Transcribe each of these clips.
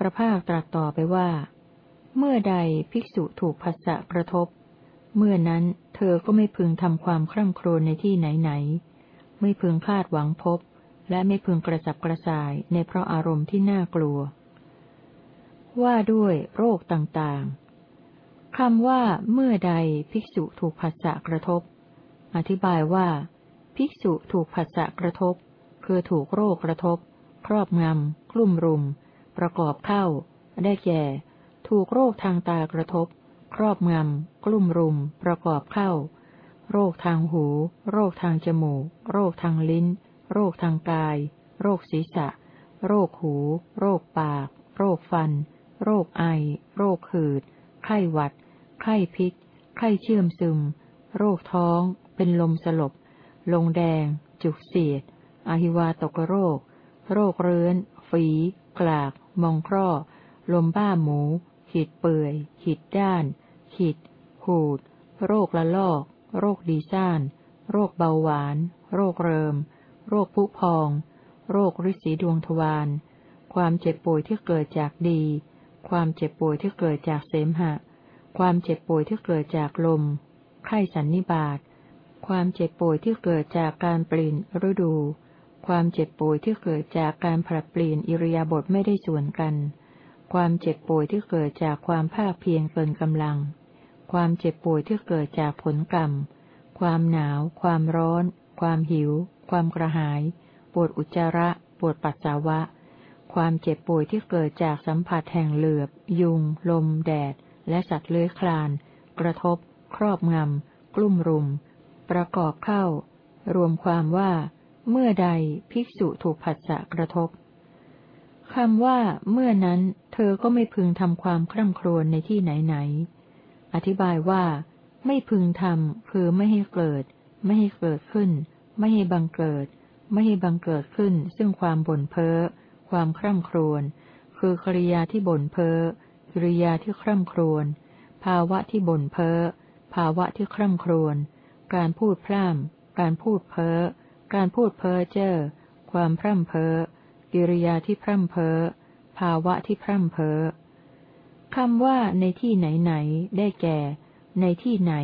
พระภาคตรัสต่อไปว่า เมื่อใดภิกษุถูกภาษะกระทบ เมื่อนั้นเธอก็ไม่พึงทำความคร่ำครวญในที่ไหนไหน ไม่พึงคาดหวังพบ และไม่พึงกระสับกระส่ายในเพราะอารมณ์ที่น่ากลัว ว่าด้วยโรคต่างๆคำว่า เมื่อใดภิกษุถูกภาษะกระทบ อธิบายว่า ภิกษุถูกภาษะกระทบ คือถูกโรคกระทบ ครอบงำกลุ่มรุม ประกอบเข้า ได้แก่ ถูกโรคทางตากระทบ ครอบงำ กลุ่มรุม ประกอบเข้า โรคทางหู โรคทางจมูก โรคทางลิ้น โรคทางกาย โรคศีรษะ โรคหู โรคปาก โรคฟัน โรคไอ โรคหืด ไข้หวัด ไข้พิษ ไข้เชื่อมซึม โรคท้อง เป็นลมสลบ ลงแดง จุกเสียดอหิวาตกโรค โรคเรื้อน ฝี กลาก มองคร่อ ลมบ้าหมู ขีดเปื่อย ขีดด้าน ขีด หูด โรคละลอก โรคดีซ่าน โรคเบาหวาน โรคเริม โรคผุพอง โรคริสีดวงทวาร ความเจ็บป่วยที่เกิดจากดี ความเจ็บป่วยที่เกิดจากเสมหะ ความเจ็บป่วยที่เกิดจากลม ไข้สันนิบาตความเจ็บป่วยที่เกิดจากการเปลี่ยนฤดู ความเจ็บป่วยที่เกิดจากการผลัดเปลี่ยนอิริยาบถไม่ได้ส่วนกัน ความเจ็บป่วยที่เกิดจากความภาคเพียรเกินกำลัง ความเจ็บป่วยที่เกิดจากผลกรรม ความหนาว ความร้อน ความหิว ความกระหาย ปวดอุจจาระ ปวดปัสสาวะ ความเจ็บป่วยที่เกิดจากสัมผัสแห่งเหลือบ ยุง ลม แดด และสัตว์เลื้อยคลาน กระทบ ครอบงำ กลุ่มรุม ประกอบเข้า รวมความว่า เมื่อใดภิกษุถูกผัสสะกระทบคำว่า เมื่อนั้น เธอก็ไม่พึงทำความคร่ำครวญในที่ไหนไหน อธิบายว่า ไม่พึงทำคือไม่ให้เกิด ไม่ให้เกิดขึ้น ไม่ให้บังเกิด ไม่ให้บังเกิดขึ้น ซึ่งความบ่นเพ้อ ความคร่ำครวญ คือกริยาที่บ่นเพ้อ กริยาที่คร่ำครวญ ภาวะที่บ่นเพ้อ ภาวะที่คร่ำครวญ การพูดพร่ำการพูดเพ้อ การพูดเพ้อเจ้อ ความพร่ำเพ้อ กิริยาที่พร่ำเพ้อ ภาวะที่พร่ำเพ้อคำว่าในที่ไหนไหน ได้แก่ ในที่ไหน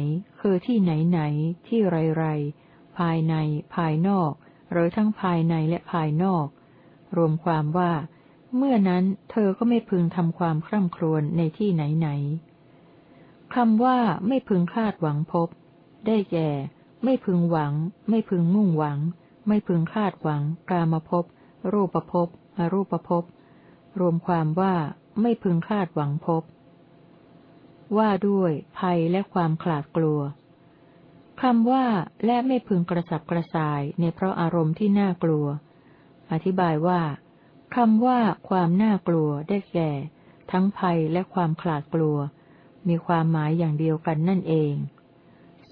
คือที่ไหนไหน ที่ไรไร ภายใน ภายนอก หรือทั้งภายในและภายนอก รวมความว่า เมื่อนั้นเธอก็ไม่พึงทำความคร่ำครวญในที่ไหนไหนคำว่าไม่พึงคาดหวังพบ ได้แก่ ไม่พึงหวัง ไม่พึงมุ่งหวัง ไม่พึงคาดหวัง กามภพรูปภพอรูปภพรวมความว่าไม่พึงคาดหวังภพว่าด้วยภัยและความขลาดกลัวคำว่าและไม่พึงกระสับกระส่ายในเพราะอารมณ์ที่น่ากลัว อธิบายว่าคำว่าความน่ากลัวได้แก่ ทั้งภัยและความขลาดกลัว มีความหมายอย่างเดียวกันนั่นเอง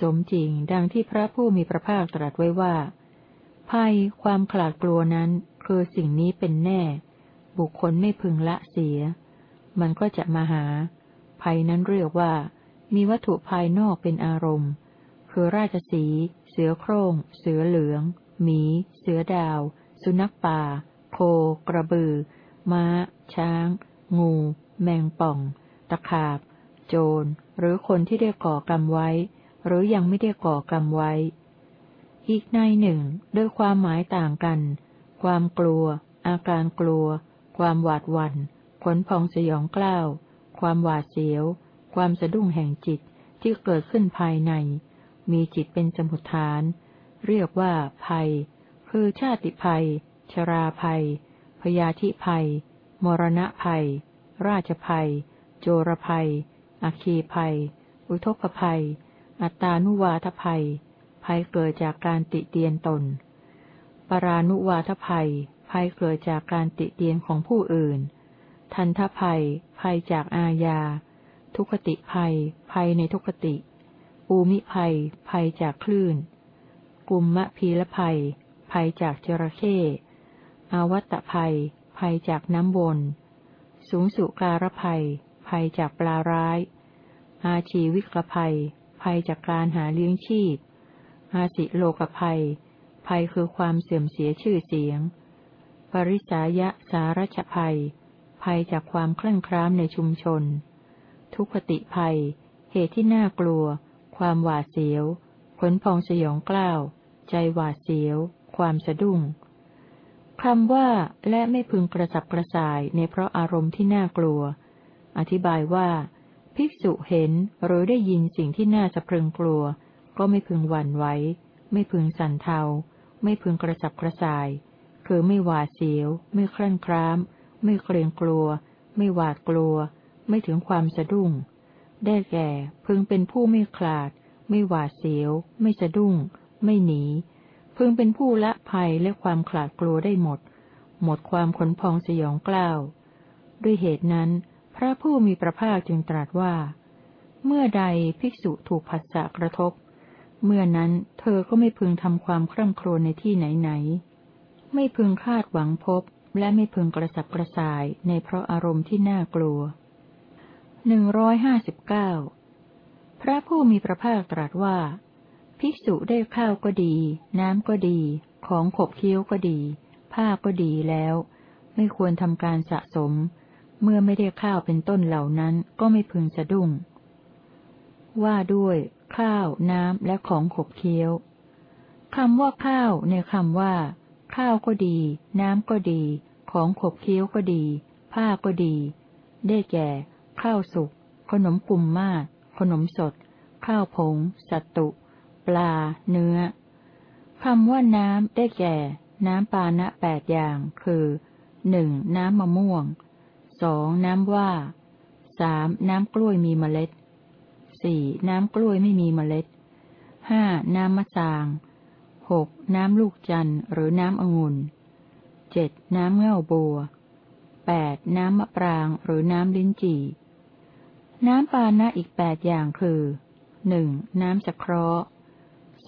สมจริงดังที่พระผู้มีพระภาคตรัสไว้ว่า ภัยความขลาดกลัวนั้นคือสิ่งนี้เป็นแน่ บุคคลไม่พึงละเสีย มันก็จะมาหา ภัยนั้นเรียกว่า มีวัตถุภายนอกเป็นอารมณ์ คือราชสี เสือโครง่ง เสือเหลือง หมี เสือดาว สุนัขป่า โค กระบือ ม้า ช้าง งู แมงป่อง ตะขาบ โจร หรือคนที่ได้ก่อกรรมไว้ หรือยังไม่ได้ก่อกรรมไว้ อีกในหนึ่งด้วยความหมายต่างกัน ความกลัว อาการกลัว ความหวาดหวัน่นขนพองสยองกล้าว ความหวาดเสียว ความสะดุ้งแห่งจิตที่เกิดขึ้นภายใน มีจิตเป็นสมุทฐาน เรียกว่าภัย คือชาติภัย ชราภัย พยาธิภัย มรณะภัย ราชภัย โจรภัย อคีภัย อุทกภัย อัตานุวาทภัย ภัยเกิดจากการติเตียนตน ปรานุวาทภัย ภัยเกิดจากการติเตียนของผู้อื่น ทันทภัย ภัยจากอาญา ทุกติภัย ภัยในทุกติปูมิภัย ภัยจากคลื่น กุมมะพีละภัย ภัยจากจระเข้อาวัตภัย ภัยจากน้ำวน สูงสุการภัย ภัยจากปลาร้าย อาชีวิกภัย ภัยจากการหาเลี้ยงชีพ อาสิโลกภัย ภัยคือความเสื่อมเสียชื่อเสียง ปริสายะสารชภัย ภัยจากความเคลั่งคล้ามในชุมชน ทุกขติภัย เหตุที่น่ากลัว ความหวาดเสียวขนพองสยองกล้าว ใจหวาดเสียว ความสะดุ้งคำว่าและไม่พึงกระสับกระส่ายในเพราะอารมณ์ที่น่ากลัว อธิบายว่า ภิกษุเห็นหรือได้ยินสิ่งที่น่าสะพรึงกลัว ก็ไม่พึงหวั่นไหว ไม่พึงสั่นเทา ไม่พึงกระสับกระส่าย คือไม่หวาดเสียว ไม่คลั่นคล้าม ไม่เกรงกลัว ไม่หวาดกลัว ไม่ถึงความสะดุ้ง ได้แก่พึงเป็นผู้ไม่คลาด ไม่หวาดเสียว ไม่สะดุ้ง ไม่หนี พึงเป็นผู้ละภัยและความขลาดกลัวได้หมด หมดความขนพองสยองกล้าว ด้วยเหตุนั้น พระผู้มีพระภาคจึงตรัสว่า เมื่อใดภิกษุถูกผัสสะกระทบ เมื่อนั้นเธอก็ไม่พึงทำความคร่ำครวญในที่ไหนๆไม่พึงคาดหวังพบ และไม่พึงกระสับกระส่ายในเพราะอารมณ์ที่น่ากลัวหนึ่งร้อยห้าสิบเก้าพระผู้มีพระภาคตรัสว่า ภิกษุได้ข้าวก็ดี น้ำก็ดี ของขบเคี้ยวก็ดี ผ้าก็ดีแล้ว ไม่ควรทำการสะสม เมื่อไม่ได้ข้าวเป็นต้นเหล่านั้นก็ไม่พึงสะดุ้ง ว่าด้วย ข้าว น้ำและของขบเคี้ยวคำว่าข้าวในคำว่า ข้าวก็ดี น้ำก็ดี ของขบเคี้ยวก็ดี ผ้าก็ดี ได้แก่ ข้าวสุก ขนมกลุ่มมากขนมสด ข้าวผง สัตตุ ปลา เนื้อคำว่าน้ำได้แก่ น้ำปานะแปดอย่าง คือหนึ่งน้ำมะม่วง สองน้ำว่าสามน้ำกล้วยมีเมล็ดสี่น้ำกล้วยไม่มีเมล็ดห้าน้ำมะสางหกน้ำลูกจันทร์หรือน้ำองุ่นเจ็ดน้ำเง่าบัวแปดน้ำมะปรางหรือน้ำลิ้นจี่ น้ำปานะอีกแปดอย่างคือหนึ่งน้ำสะเคราะห์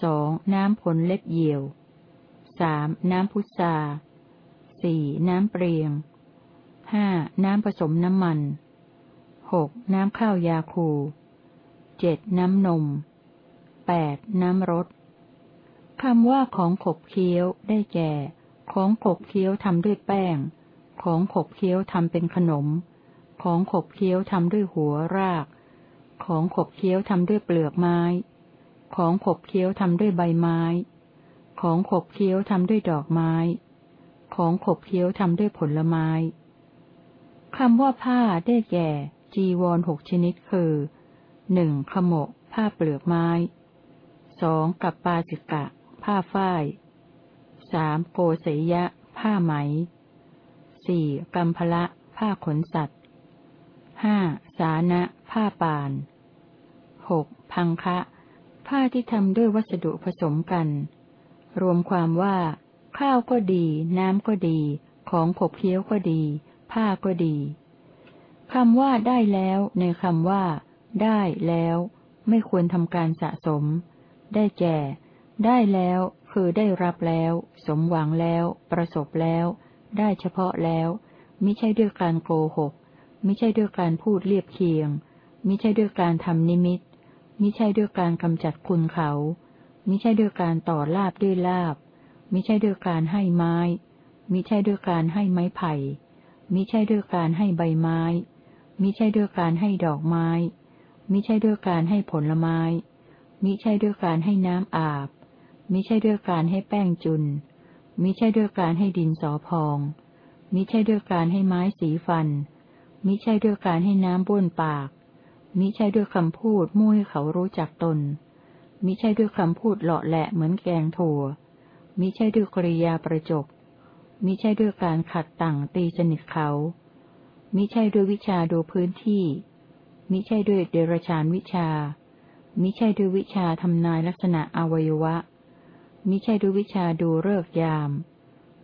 สองน้ำผลเล็บเหี่ยวสามน้ำพุทราสี่น้ำเปรียง ห้าน้ำผสมน้ำมันหกน้ำข้าวยาคูเจ็ดน้ำนมแปดน้ำรสคำว่าของขบเคี้ยวได้แก่ ของขบเคี้ยวทำด้วยแป้ง ของขบเคี้ยวทำเป็นขนม ของขบเคี้ยวทำด้วยหัวราก ของขบเคี้ยวทำด้วยเปลือกไม้ ของขบเคี้ยวทำด้วยใบไม้ ของขบเคี้ยวทำด้วยดอกไม้ ของขบเคี้ยวทำด้วยผลไม้ คำว่าผ้าได้แก่ จีวรหกชนิดคือหนึ่งขมก ผ้าเปลือกไม้สองกับปาจิกะ ผ้าฝ้ายสามโกศยะ ผ้าไหมสี่กัมพละ ผ้าขนสัตว์ห้าสานะ ผ้าป่านหกพังคะ ผ้าที่ทำด้วยวัสดุผสมกัน รวมความว่า ข้าวก็ดี น้ำก็ดี ของขบเคี้ยวก็ดี ผ้าก็ดีคำว่าได้แล้วในคำว่า ได้แล้ว ไม่ควรทำการสะสม ได้แก่ ได้แล้ว คือได้รับแล้ว สมหวังแล้ว ประสบแล้ว ได้เฉพาะแล้วมิใช่ด้วยการโกหกมิใช่ด้วยการพูดเรียบเคียงมิใช่ด้วยการทำนิมิตมิใช่ด้วยการกำจัดคุณเขามิใช่ด้วยการต่อลาบด้วยลาบมิใช่ด้วยการให้ไม้มิใช่ด้วยการให้ไม้ไผ่ มิใช่ด้วยการให้ใบไม้ มิใช่ด้วยการให้ดอกไม้ มิใช่ด้วยการให้ผลไม้ มิใช่ด้วยการให้น้ำอาบ มิใช่ด้วยการให้แป้งจุน มิใช่ด้วยการให้ดินสอพอง มิใช่ด้วยการให้ไม้สีฟัน มิใช่ด้วยการให้น้ำบ้วนปาก มิใช่ด้วยคำพูดมุ่ให้เขารู้จักตน มิใช่ด้วยคำพูดเลาะแหละเหมือนแกงถั่วมิใช่ด้วยกริยาประจบ มิใช่ด้วยการขัดต่างตีสนิทเขา มิใช่ด้วยวิชาดูพื้นที่ มิใช่ด้วยเดรชานวิชา มิใช่ด้วยวิชาทำนายลักษณะอวัยวะ มิใช่ด้วยวิชาดูเลิกยาม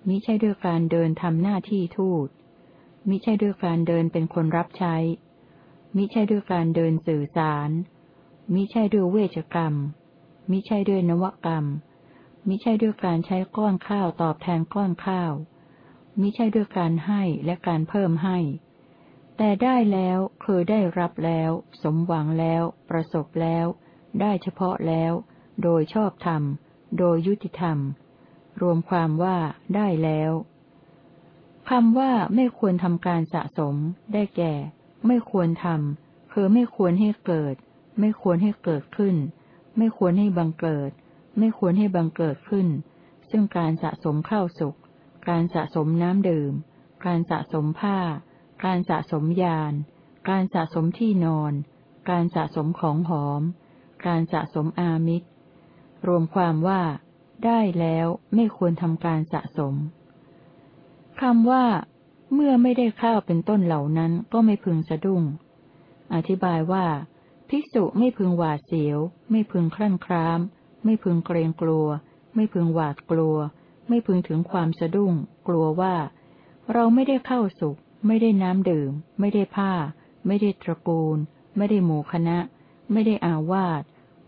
มิใช่ด้วยการเดินทำหน้าที่ทูต มิใช่ด้วยการเดินเป็นคนรับใช้ มิใช่ด้วยการเดินสื่อสาร มิใช่ด้วยเวชกรรม มิใช่ด้วยนวกรรม มิใช่ด้วยการใช้ก้อนข้าวตอบแทนก้อนข้าว มิใช่ด้วยการให้และการเพิ่มให้ แต่ได้แล้วคือได้รับแล้ว สมหวังแล้ว ประสบแล้ว ได้เฉพาะแล้ว โดยชอบธรรม โดยยุติธรรม รวมความว่าได้แล้วคำว่าไม่ควรทำการสะสม ได้แก่ ไม่ควรทำคือไม่ควรให้เกิด ไม่ควรให้เกิดขึ้น ไม่ควรให้บังเกิด ไม่ควรให้บังเกิดขึ้น ซึ่งการสะสมข้าวสุก การสะสมน้ำดื่ม การสะสมผ้า การสะสมยาน การสะสมที่นอน การสะสมของหอม การสะสมอามิตร รวมความว่า ได้แล้วไม่ควรทำการสะสมคำว่า เมื่อไม่ได้ข้าวเป็นต้นเหล่านั้นก็ไม่พึงสะดุ้ง อธิบายว่า ภิกษุไม่พึงหวาดเสียว ไม่พึงคลั่นคราม ไม่พึงเกรงกลัว ไม่พึงหวาดกลัว ไม่พึงถึงความสะดุ้ง กลัวว่า เราไม่ได้เข้าสุข ไม่ได้น้ำดื่ม ไม่ได้ผ้า ไม่ได้ตระกูล ไม่ได้หมู่คณะ ไม่ได้อาวาส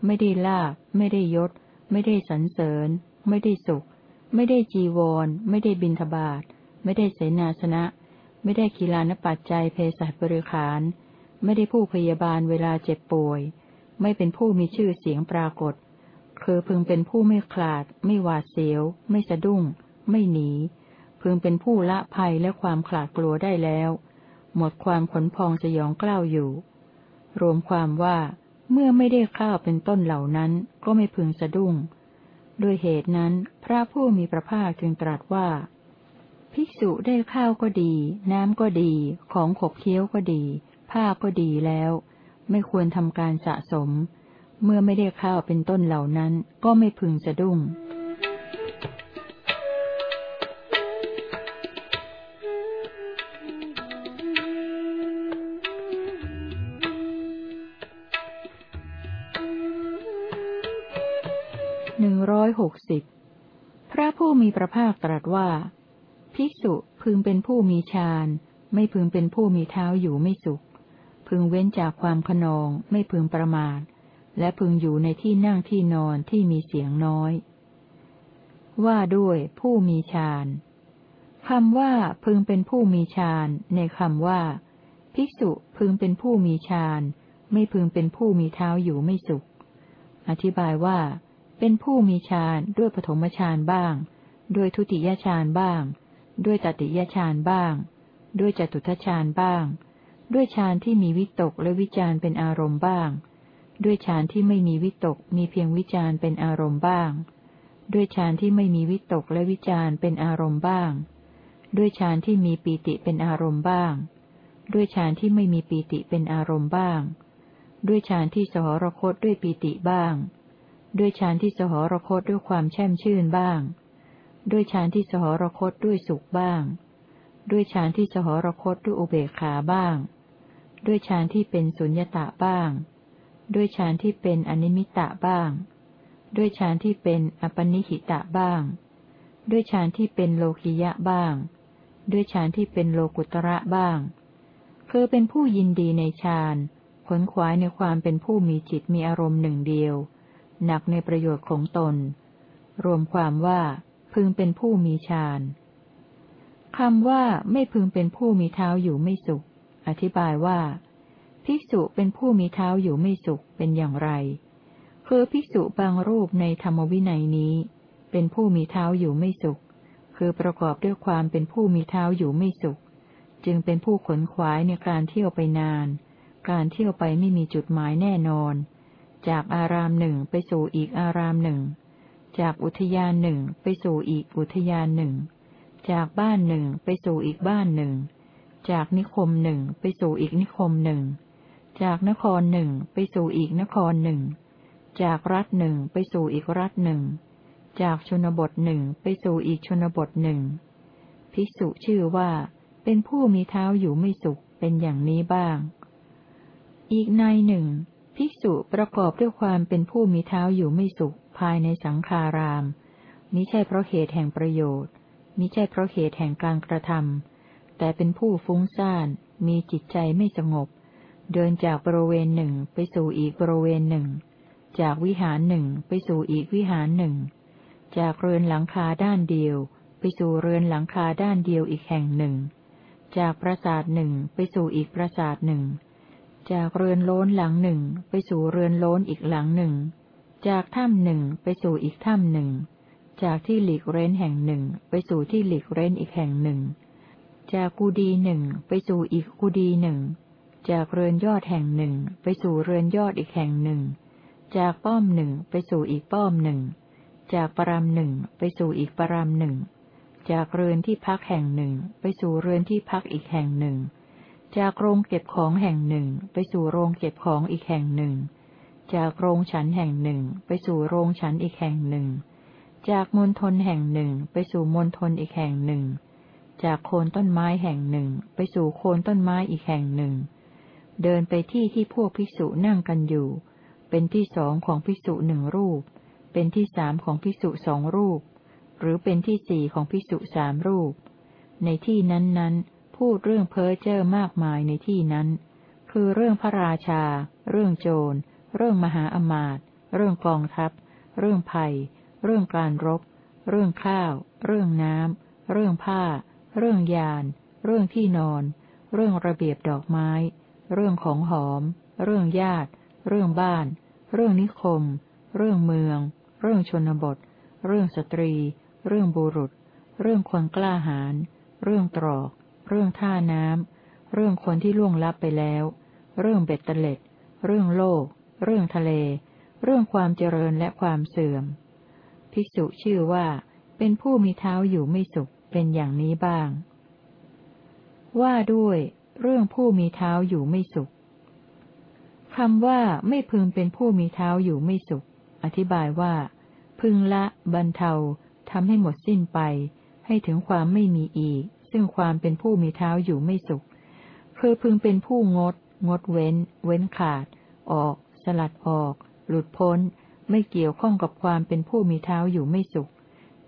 ไม่ได้ลาบ ไม่ได้ยศ ไม่ได้สรรเสริญ ไม่ได้สุข ไม่ได้จีวร ไม่ได้บินทบาทไม่ได้เสนาสนะ ไม่ได้กีฬานปัจจัยเพศบริขาร ไม่ได้ผู้พยาบาลเวลาเจ็บป่วย ไม่เป็นผู้มีชื่อเสียงปรากฏ คือพึงเป็นผู้ไม่คลาด ไม่หวาดเสียว ไม่สะดุ้ง ไม่หนี พึงเป็นผู้ละภัยและความขลาดกลัวได้แล้ว หมดความขนพองสยองกล้าวอยู่ รวมความว่าเมื่อไม่ได้ข้าวเป็นต้นเหล่านั้นก็ไม่พึงสะดุ้ง ด้วยเหตุนั้นพระผู้มีพระภาคจึงตรัสว่า ภิกษุได้ข้าวก็ดี น้ำก็ดี ของขบเคี้ยวก็ดี ผ้าก็ดีแล้ว ไม่ควรทำการสะสม เมื่อไม่ได้ข้าวเป็นต้นเหล่านั้น ก็ไม่พึงสะดุ้ง หนึ่งร้อยหกสิบ พระผู้มีพระภาคตรัสว่า ภิกษุพึงเป็นผู้มีฌาน ไม่พึงเป็นผู้มีเท้าอยู่ไม่สุข พึงเว้นจากความขนอง ไม่พึงประมาท และพึงอยู่ในที่นั่งที่นอนที่มีเสียงน้อย ว่าด้วยผู้มีฌานคำว่าพึงเป็นผู้มีฌานในคำว่า ภิกษุพึงเป็นผู้มีฌานไม่พึงเป็นผู้มีเท้าอยู่ไม่สุข อธิบายว่า เป็นผู้มีฌานด้วยปฐมฌานบ้าง ด้วยทุติยฌานบ้าง ด้วยตติยฌานบ้าง ด้วยจตุทฌานบ้าง ด้วยฌานที่มีวิตกและวิจารเป็นอารมณ์บ้าง ด้วยฌานที่ไม่มีวิตกมีเพียงวิจารเป็นอารมณ์บ้าง ด้วยฌานที่ไม่มีวิตกและวิจารเป็นอารมณ์บ้าง ด้วยฌานที่มีปีติเป็นอารมณ์บ้าง ด้วยฌานที่ไม่มีปีติเป็นอารมณ์บ้าง ด้วยฌานที่สหรคตด้วยปีติบ้าง ด้วยฌานที่สหรคตด้วยความแช่มชื่นบ้าง ด้วยฌานที่สหรคตด้วยสุขบ้าง ด้วยฌานที่สหรคตด้วยอุเบกขาบ้าง ด้วยฌานที่เป็นสุญญตาบ้าง ด้วยฌานที่เป็นอนิมิตะบ้าง ด้วยฌานที่เป็นอปนิหิตะบ้าง ด้วยฌานที่เป็นโลกิยะบ้าง ด้วยฌานที่เป็นโลกุตระบ้าง คือเป็นผู้ยินดีในฌานขนขวายในความเป็นผู้มีจิตมีอารมณ์หนึ่งเดียว หนักในประโยชน์ของตน รวมความว่าพึงเป็นผู้มีฌานคำว่าไม่พึงเป็นผู้มีเท้าอยู่ไม่สุข อธิบายว่า ภิกษุเป็นผู้มีเท้าอยู่ไม่สุขเป็นอย่างไร คือภิกษุบางรูปในธรรมวินัยนี้ เป็นผู้มีเท้าอยู่ไม่สุข คือประกอบด้วยความเป็นผู้มีเท้าอยู่ไม่สุข จึงเป็นผู้ขนขวายในการเที่ยวไปนาน การเที่ยวไปไม่มีจุดหมายแน่นอน จากอารามหนึ่งไปสู่อีกอารามหนึ่ง จากอุทยานหนึ่งไปสู่อีกอุทยานหนึ่ง จากบ้านหนึ่งไปสู่อีกบ้านหนึ่งจากนิคมหนึ่งไปสู่อีกนิคมหนึ่ง จากนครหนึ่งไปสู่อีกนครหนึ่ง จากรัฐหนึ่งไปสู่อีกรัฐหนึ่ง จากชนบทหนึ่งไปสู่อีกชนบทหนึ่ง ภิกษุชื่อว่า เป็นผู้มีเท้าอยู่ไม่สุขเป็นอย่างนี้บ้าง อีกในหนึ่ง ภิกษุประกอบด้วยความเป็นผู้มีเท้าอยู่ไม่สุขภายในสังคารามมิใช่เพราะเหตุแห่งประโยชน์มิใช่เพราะเหตุแห่งการกระทำแต่เป็นผู้ฟุ้งซ่าน มีจิตใจไม่สงบ เดินจากบริเวณหนึ่งไปสู่อีกบริเวณหนึ่ง จากวิหารหนึ่งไปสู่อีกวิหารหนึ่ง จากเรือนหลังคาด้านเดียว ไปสู่เรือนหลังคาด้านเดียวอีกแห่งหนึ่ง จากปราสาทหนึ่งไปสู่อีกปราสาทหนึ่ง จากเรือนโล้นหลังหนึ่งไปสู่เรือนโล้นอีกหลังหนึ่ง จากถ้ำหนึ่งไปสู่อีกถ้ำหนึ่ง จากที่หลีกเร้นแห่งหนึ่งไปสู่ที่หลีกเร้นอีกแห่งหนึ่ง จากกุดีหนึ่งไปสู่อีกกุดีหนึ่ง จากเรือนยอดแห่งหนึ่งไปสู่เรือนยอดอีกแห่งหนึ่ง จากป้อมหนึ่งไปสู่อีกป้อมหนึ่ง จากปรามหนึ่งไปสู่อีกปรามหนึ่ง จากเรือนที่พักแห่งหนึ่งไปสู่เรือนที่พักอีกแห่งหนึ่ง จากโรงเก็บของแห่งหนึ่งไปสู่โรงเก็บของอีกแห่งหนึ่ง จากโรงฉันแห่งหนึ่งไปสู่โรงฉันอีกแห่งหนึ่ง จากมณฑลแห่งหนึ่งไปสู่มณฑลอีกแห่งหนึ่ง จากโคนต้นไม้แห่งหนึ่งไปสู่โคนต้นไม้อีกแห่งหนึ่ง เดินไปที่ที่พวกภิกษุนั่งกันอยู่ เป็นที่สองของภิกษุหนึ่งรูป เป็นที่สามของภิกษุสองรูป หรือเป็นที่สี่ของภิกษุสามรูป ในที่นั้นๆ พูดเรื่องเพ้อเจ้อมากมายในที่นั้น คือเรื่องพระราชา เรื่องโจร เรื่องมหาอมาตย์เรื่องกองทัพ เรื่องภัย เรื่องการรบ เรื่องข้าว เรื่องน้ำ เรื่องผ้า เรื่องยาน เรื่องที่นอน เรื่องระเบียบดอกไม้ เรื่องของหอม เรื่องญาติ เรื่องบ้าน เรื่องนิคม เรื่องเมือง เรื่องชนบท เรื่องสตรี เรื่องบุรุษ เรื่องคนกล้าหาญ เรื่องตรอก เรื่องท่าน้ำ เรื่องคนที่ล่วงลับไปแล้ว เรื่องเบ็ดเตล็ด เรื่องโลก เรื่องทะเล เรื่องความเจริญและความเสื่อม ภิกษุชื่อว่า เป็นผู้มีเท้าอยู่ไม่สุข เป็นอย่างนี้บ้าง ว่าด้วย เรื่องผู้มีเท้าอยู่ไม่สุขคำว่าไม่พึงเป็นผู้มีเท้าอยู่ไม่สุข อธิบายว่า พึงละ บรรเทาทำให้หมดสิ้นไป ให้ถึงความไม่มีอีก ซึ่งความเป็นผู้มีเท้าอยู่ไม่สุข คือพึงเป็นผู้งด งดเว้น เว้นขาด ออก สลัดออก หลุดพ้น ไม่เกี่ยวข้องกับความเป็นผู้มีเท้าอยู่ไม่สุข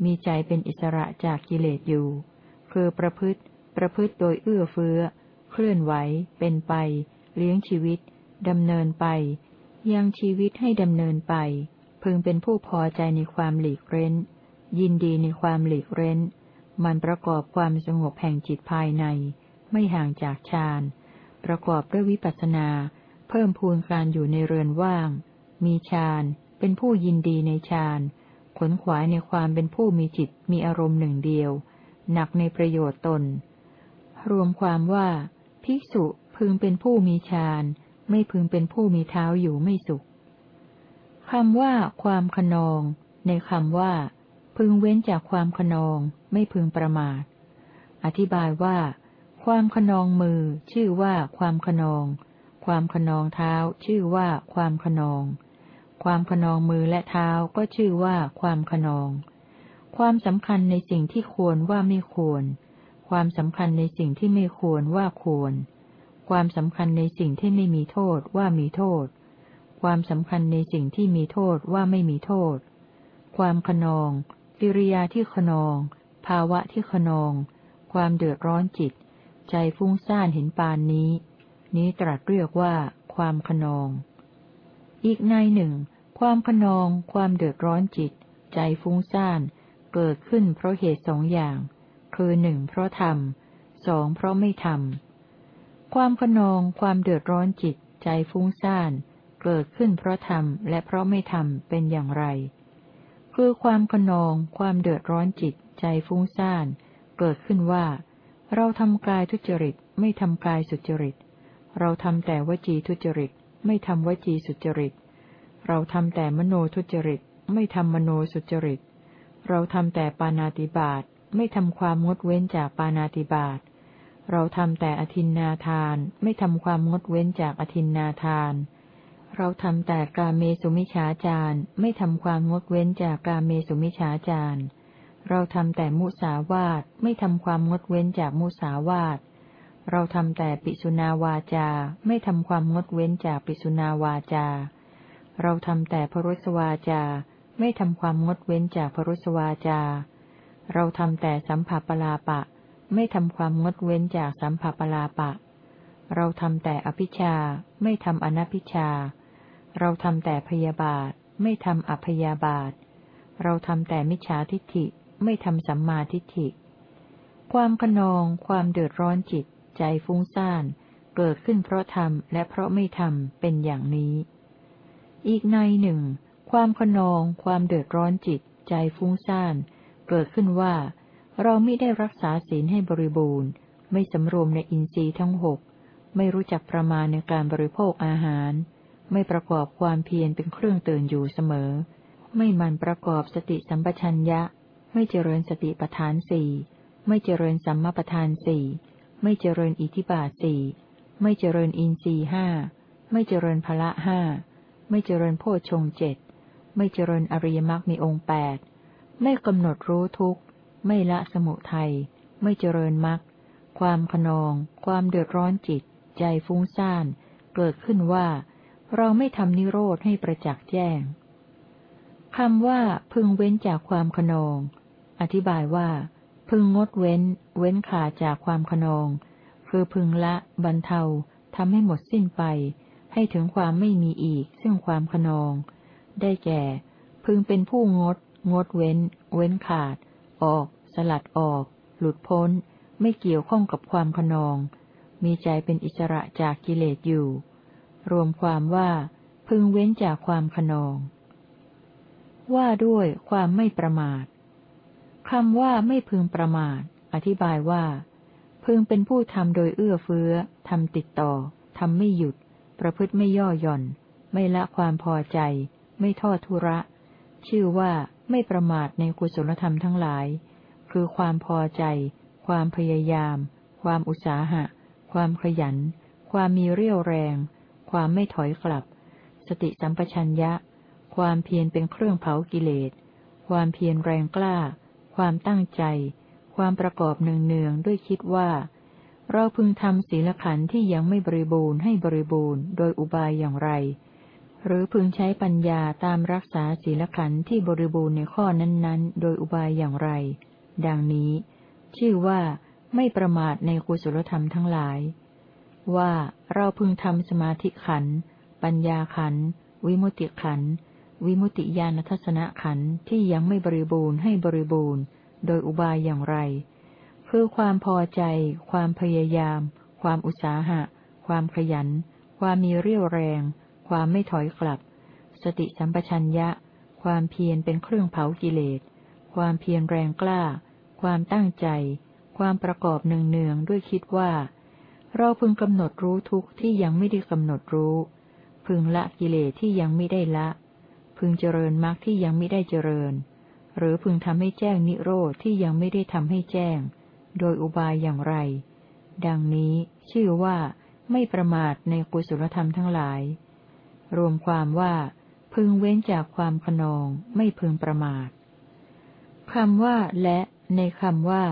มีใจเป็นอิสระจากกิเลสอยู่ คือประพฤติ ประพฤติโดยเอื้อเฟื้อ เคลื่อนไหว เป็นไป เลี้ยงชีวิต ดำเนินไป ยังชีวิตให้ดำเนินไป พึงเป็นผู้พอใจในความหลีกเร้น ยินดีในความหลีกเร้น มันประกอบความสงบแห่งจิตภายใน ไม่ห่างจากฌาน ประกอบด้วยวิปัสสนา เพิ่มพูนการอยู่ในเรือนว่าง มีฌาน เป็นผู้ยินดีในฌาน ขนขวายในความเป็นผู้มีจิตมีอารมณ์หนึ่งเดียว หนักในประโยชน์ตน รวมความว่า ภิกษุพึงเป็นผู้มีฌาน ไม่พึงเป็นผู้มีเท้าอยู่ไม่สุขคำว่าความขนอง ในคำว่า พึงเว้นจากความขนอง ไม่พึงประมาท อธิบายว่า ความขนองมือ ชื่อว่าความขนอง ความขนองเท้า ชื่อว่าความขนอง ความขนองมือและเท้าก็ชื่อว่าความขนอง ความสำคัญในสิ่งที่ควรว่าไม่ควร ความสำคัญในสิ่งที่ไม่ควรว่าควร ความสำคัญในสิ่งที่ไม่มีโทษว่ามีโทษ ความสำคัญในสิ่งที่มีโทษว่าไม่มีโทษ ความขนอง กิริยาที่ขนอง ภาวะที่ขนอง ความเดือดร้อนจิต ใจฟุ้งซ่านเห็นปานนี้ นี้ตรัสเรียกว่า ความขนอง อีกในหนึ่ง ความขนอง ความเดือดร้อนจิต ใจฟุ้งซ่าน เกิดขึ้นเพราะเหตุสองอย่าง คือหนึ่งเพราะทำสองเพราะไม่ทำความขนองความเดือดร้อนจิตใจฟุ้งซ่านเกิดขึ้นเพราะทำและเพราะไม่ทำเป็นอย่างไร คือความขนองความเดือดร้อนจิตใจฟุ้งซ่านเกิดขึ้นว่า เราทำกายทุจริตไม่ทำกายสุจริต เราทำแต่วจีทุจริต ไม่ทำวจีสุจริต เราทำแต่มโนทุจริต ไม่ทำมโนสุจริต เราทำแต่ปานาติบาต ไม่ทำความงดเว้นจากปานาติบาต เราทำแต่อธินนาทาน ไม่ทำความงดเว้นจากอธินนาทาน เราทำแต่กาเมสุมิฉาจารไม่ทำความงดเว้นจากกาเมสุมิฉาจารเราทำแต่มุสาวาตไม่ทำความงดเว้นจากมุสาวาตเราทำแต่ปิสุนาวาจา ไม่ทำความงดเว้นจากปิสุนาวาจา เราทำแต่พรุสวาจา ไม่ทำความงดเว้นจากพรุสวาจา เราทำแต่สัมผัสปลาปะ ไม่ทำความงดเว้นจากสัมผัสปลาปะ เราทำแต่อภิชาไม่ทำอนัพิชา เราทำแต่พยาบาท ไม่ทำอภยาบาท เราทำแต่มิจฉาทิฏฐิ ไม่ทำสัมมาทิฏฐิ ความขนอง ความเดือดร้อนจิต ใจฟุ้งซ่าน เกิดขึ้นเพราะทำและเพราะไม่ทำเป็นอย่างนี้ อีกในหนึ่ง ความขนอง ความเดือดร้อนจิต ใจฟุ้งซ่าน เกิดขึ้นว่า เราไม่ได้รักษาศีลให้บริบูรณ์ ไม่สำรวมในอินทรีย์ทั้งหกไม่รู้จักประมาณในการบริโภคอาหาร ไม่ประกอบความเพียรเป็นเครื่องเตื่นอยู่เสมอ ไม่มันประกอบสติสัมปชัญญะ ไม่เจริญสติปัฏฐานสี่ไม่เจริญสัมมาปัฏฐานสี่ไม่เจริญอิทิบาทสี่ไม่เจริญอินทรีห้าไม่เจริญพละห้าไม่เจริญโพชงเจ็ดไม่เจริญอริยมรรคมีองค์แปด ไม่กำหนดรู้ทุกข์ ไม่ละสมุทัย ไม่เจริญมรรค ความขนอง ความเดือดร้อนจิต ใจฟุ้งซ่าน เกิดขึ้นว่า เราไม่ทำนิโรธให้ประจักษ์แจ้งคำว่าพึงเว้นจากความขนอง อธิบายว่า พึงงดเว้น เว้นขาจากความขนอง คือพึงละบรรเทาทำให้หมดสิ้นไป ให้ถึงความไม่มีอีก ซึ่งความขนอง ได้แก่ พึงเป็นผู้งด งดเว้น เว้นขาด ออก สลัดออก หลุดพ้น ไม่เกี่ยวข้องกับความขนอง มีใจเป็นอิสระจากกิเลสอยู่ รวมความว่า พึงเว้นจากความขนอง ว่าด้วยความไม่ประมาทคำว่าไม่พึงประมาท อธิบายว่า พึงเป็นผู้ทำโดยเอื้อเฟื้อทำติดต่อทำไม่หยุด ประพฤติไม่ย่อหย่อน ไม่ละความพอใจ ไม่ทอดทุระ ชื่อว่า ไม่ประมาทในกุศลธรรมทั้งหลาย คือความพอใจ ความพยายาม ความอุตสาหะ ความขยัน ความมีเรี่ยวแรง ความไม่ถอยกลับ สติสัมปชัญญะ ความเพียรเป็นเครื่องเผากิเลส ความเพียรแรงกล้า ความตั้งใจ ความประกอบเนืองๆด้วยคิดว่า เราพึงทำศีลขันธ์ที่ยังไม่บริบูรณ์ให้บริบูรณ์ โดยอุบายอย่างไร หรือพึงใช้ปัญญาตามรักษาศีลขันธ์ที่บริบูรณ์ในข้อนั้นๆ โดยอุบายอย่างไร ดังนี้ ชื่อว่าไม่ประมาทในกุศลธรรมทั้งหลาย ว่าเราพึงทำสมาธิขันธ์ปัญญาขันธ์วิมุติขันธ์วิมุติญาณทัศนขันธ์ที่ยังไม่บริบูรณ์ให้บริบูรณ์ โดยอุบายอย่างไร คือความพอใจ ความพยายาม ความอุตสาหะ ความขยัน ความมีเรี่ยวแรง ความไม่ถอยกลับ สติสัมปชัญญะ ความเพียรเป็นเครื่องเผากิเลส ความเพียรแรงกล้า ความตั้งใจ ความประกอบเนืองๆด้วยคิดว่า เราพึงกำหนดรู้ทุกที่ยังไม่ได้กำหนดรู้ พึงละกิเลสที่ยังไม่ได้ละ พึงเจริญมรรคที่ยังไม่ได้เจริญ หรือพึงทำให้แจ้งนิโรธที่ยังไม่ได้ทำให้แจ้ง โดยอุบายอย่างไร ดังนี้ชื่อว่าไม่ประมาทในกุศลธรรมทั้งหลาย รวมความว่า พึงเว้นจากความขนองไม่พึงประมาทคำว่า และในคำว่า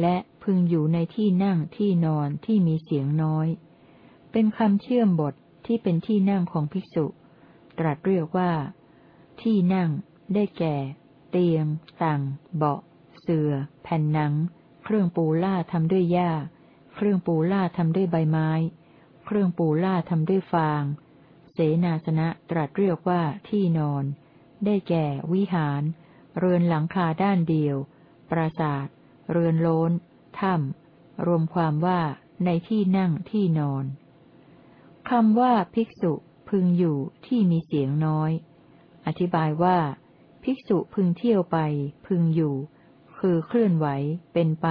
และพึงอยู่ในที่นั่งที่นอนที่มีเสียงน้อย เป็นคำเชื่อมบทที่เป็นที่นั่งของภิกษุ ตรัสเรียกว่า ที่นั่ง ได้แก่ เตียง ต่าง เบาะ เสื่อ แผ่นหนัง เครื่องปูล่าทำด้วยหญ้า เครื่องปูล่าทำด้วยใบไม้ เครื่องปูล่าทำด้วยฟาง เสนาสนะตรัสเรียกว่าที่นอน ได้แก่ วิหาร เรือนหลังคาด้านเดียว ปราสาท เรือนโลนถ้ำ รวมความว่าในที่นั่งที่นอน คำว่าภิกษุพึงอยู่ที่มีเสียงน้อย อธิบายว่า ภิกษุพึงเที่ยวไป พึงอยู่ คือเคลื่อนไหว เป็นไป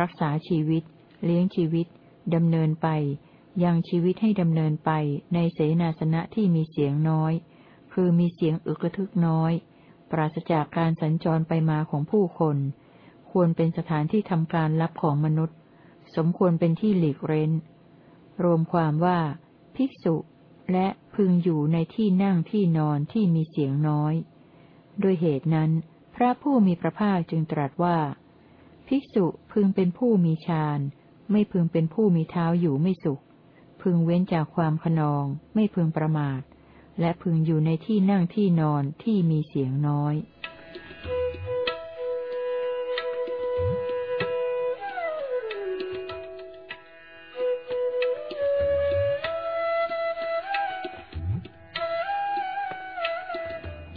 รักษาชีวิต เลี้ยงชีวิตดำเนินไป ยังชีวิตให้ดำเนินไปในเสนาสนะที่มีเสียงน้อย คือมีเสียงอึกระทึกน้อย ปราศจากการสัญจรไปมาของผู้คน ควรเป็นสถานที่ทำการรับของมนุษย์ สมควรเป็นที่หลีกเร้น รวมความว่า ภิกษุและพึงอยู่ในที่นั่งที่นอนที่มีเสียงน้อย โดยเหตุนั้น พระผู้มีพระภาคจึงตรัสว่า ภิกษุพึงเป็นผู้มีฌาน ไม่พึงเป็นผู้มีเท้าอยู่ไม่สุข พึงเว้นจากความขนอง ไม่พึงประมาท และพึงอยู่ในที่นั่งที่นอนที่มีเสียงน้อย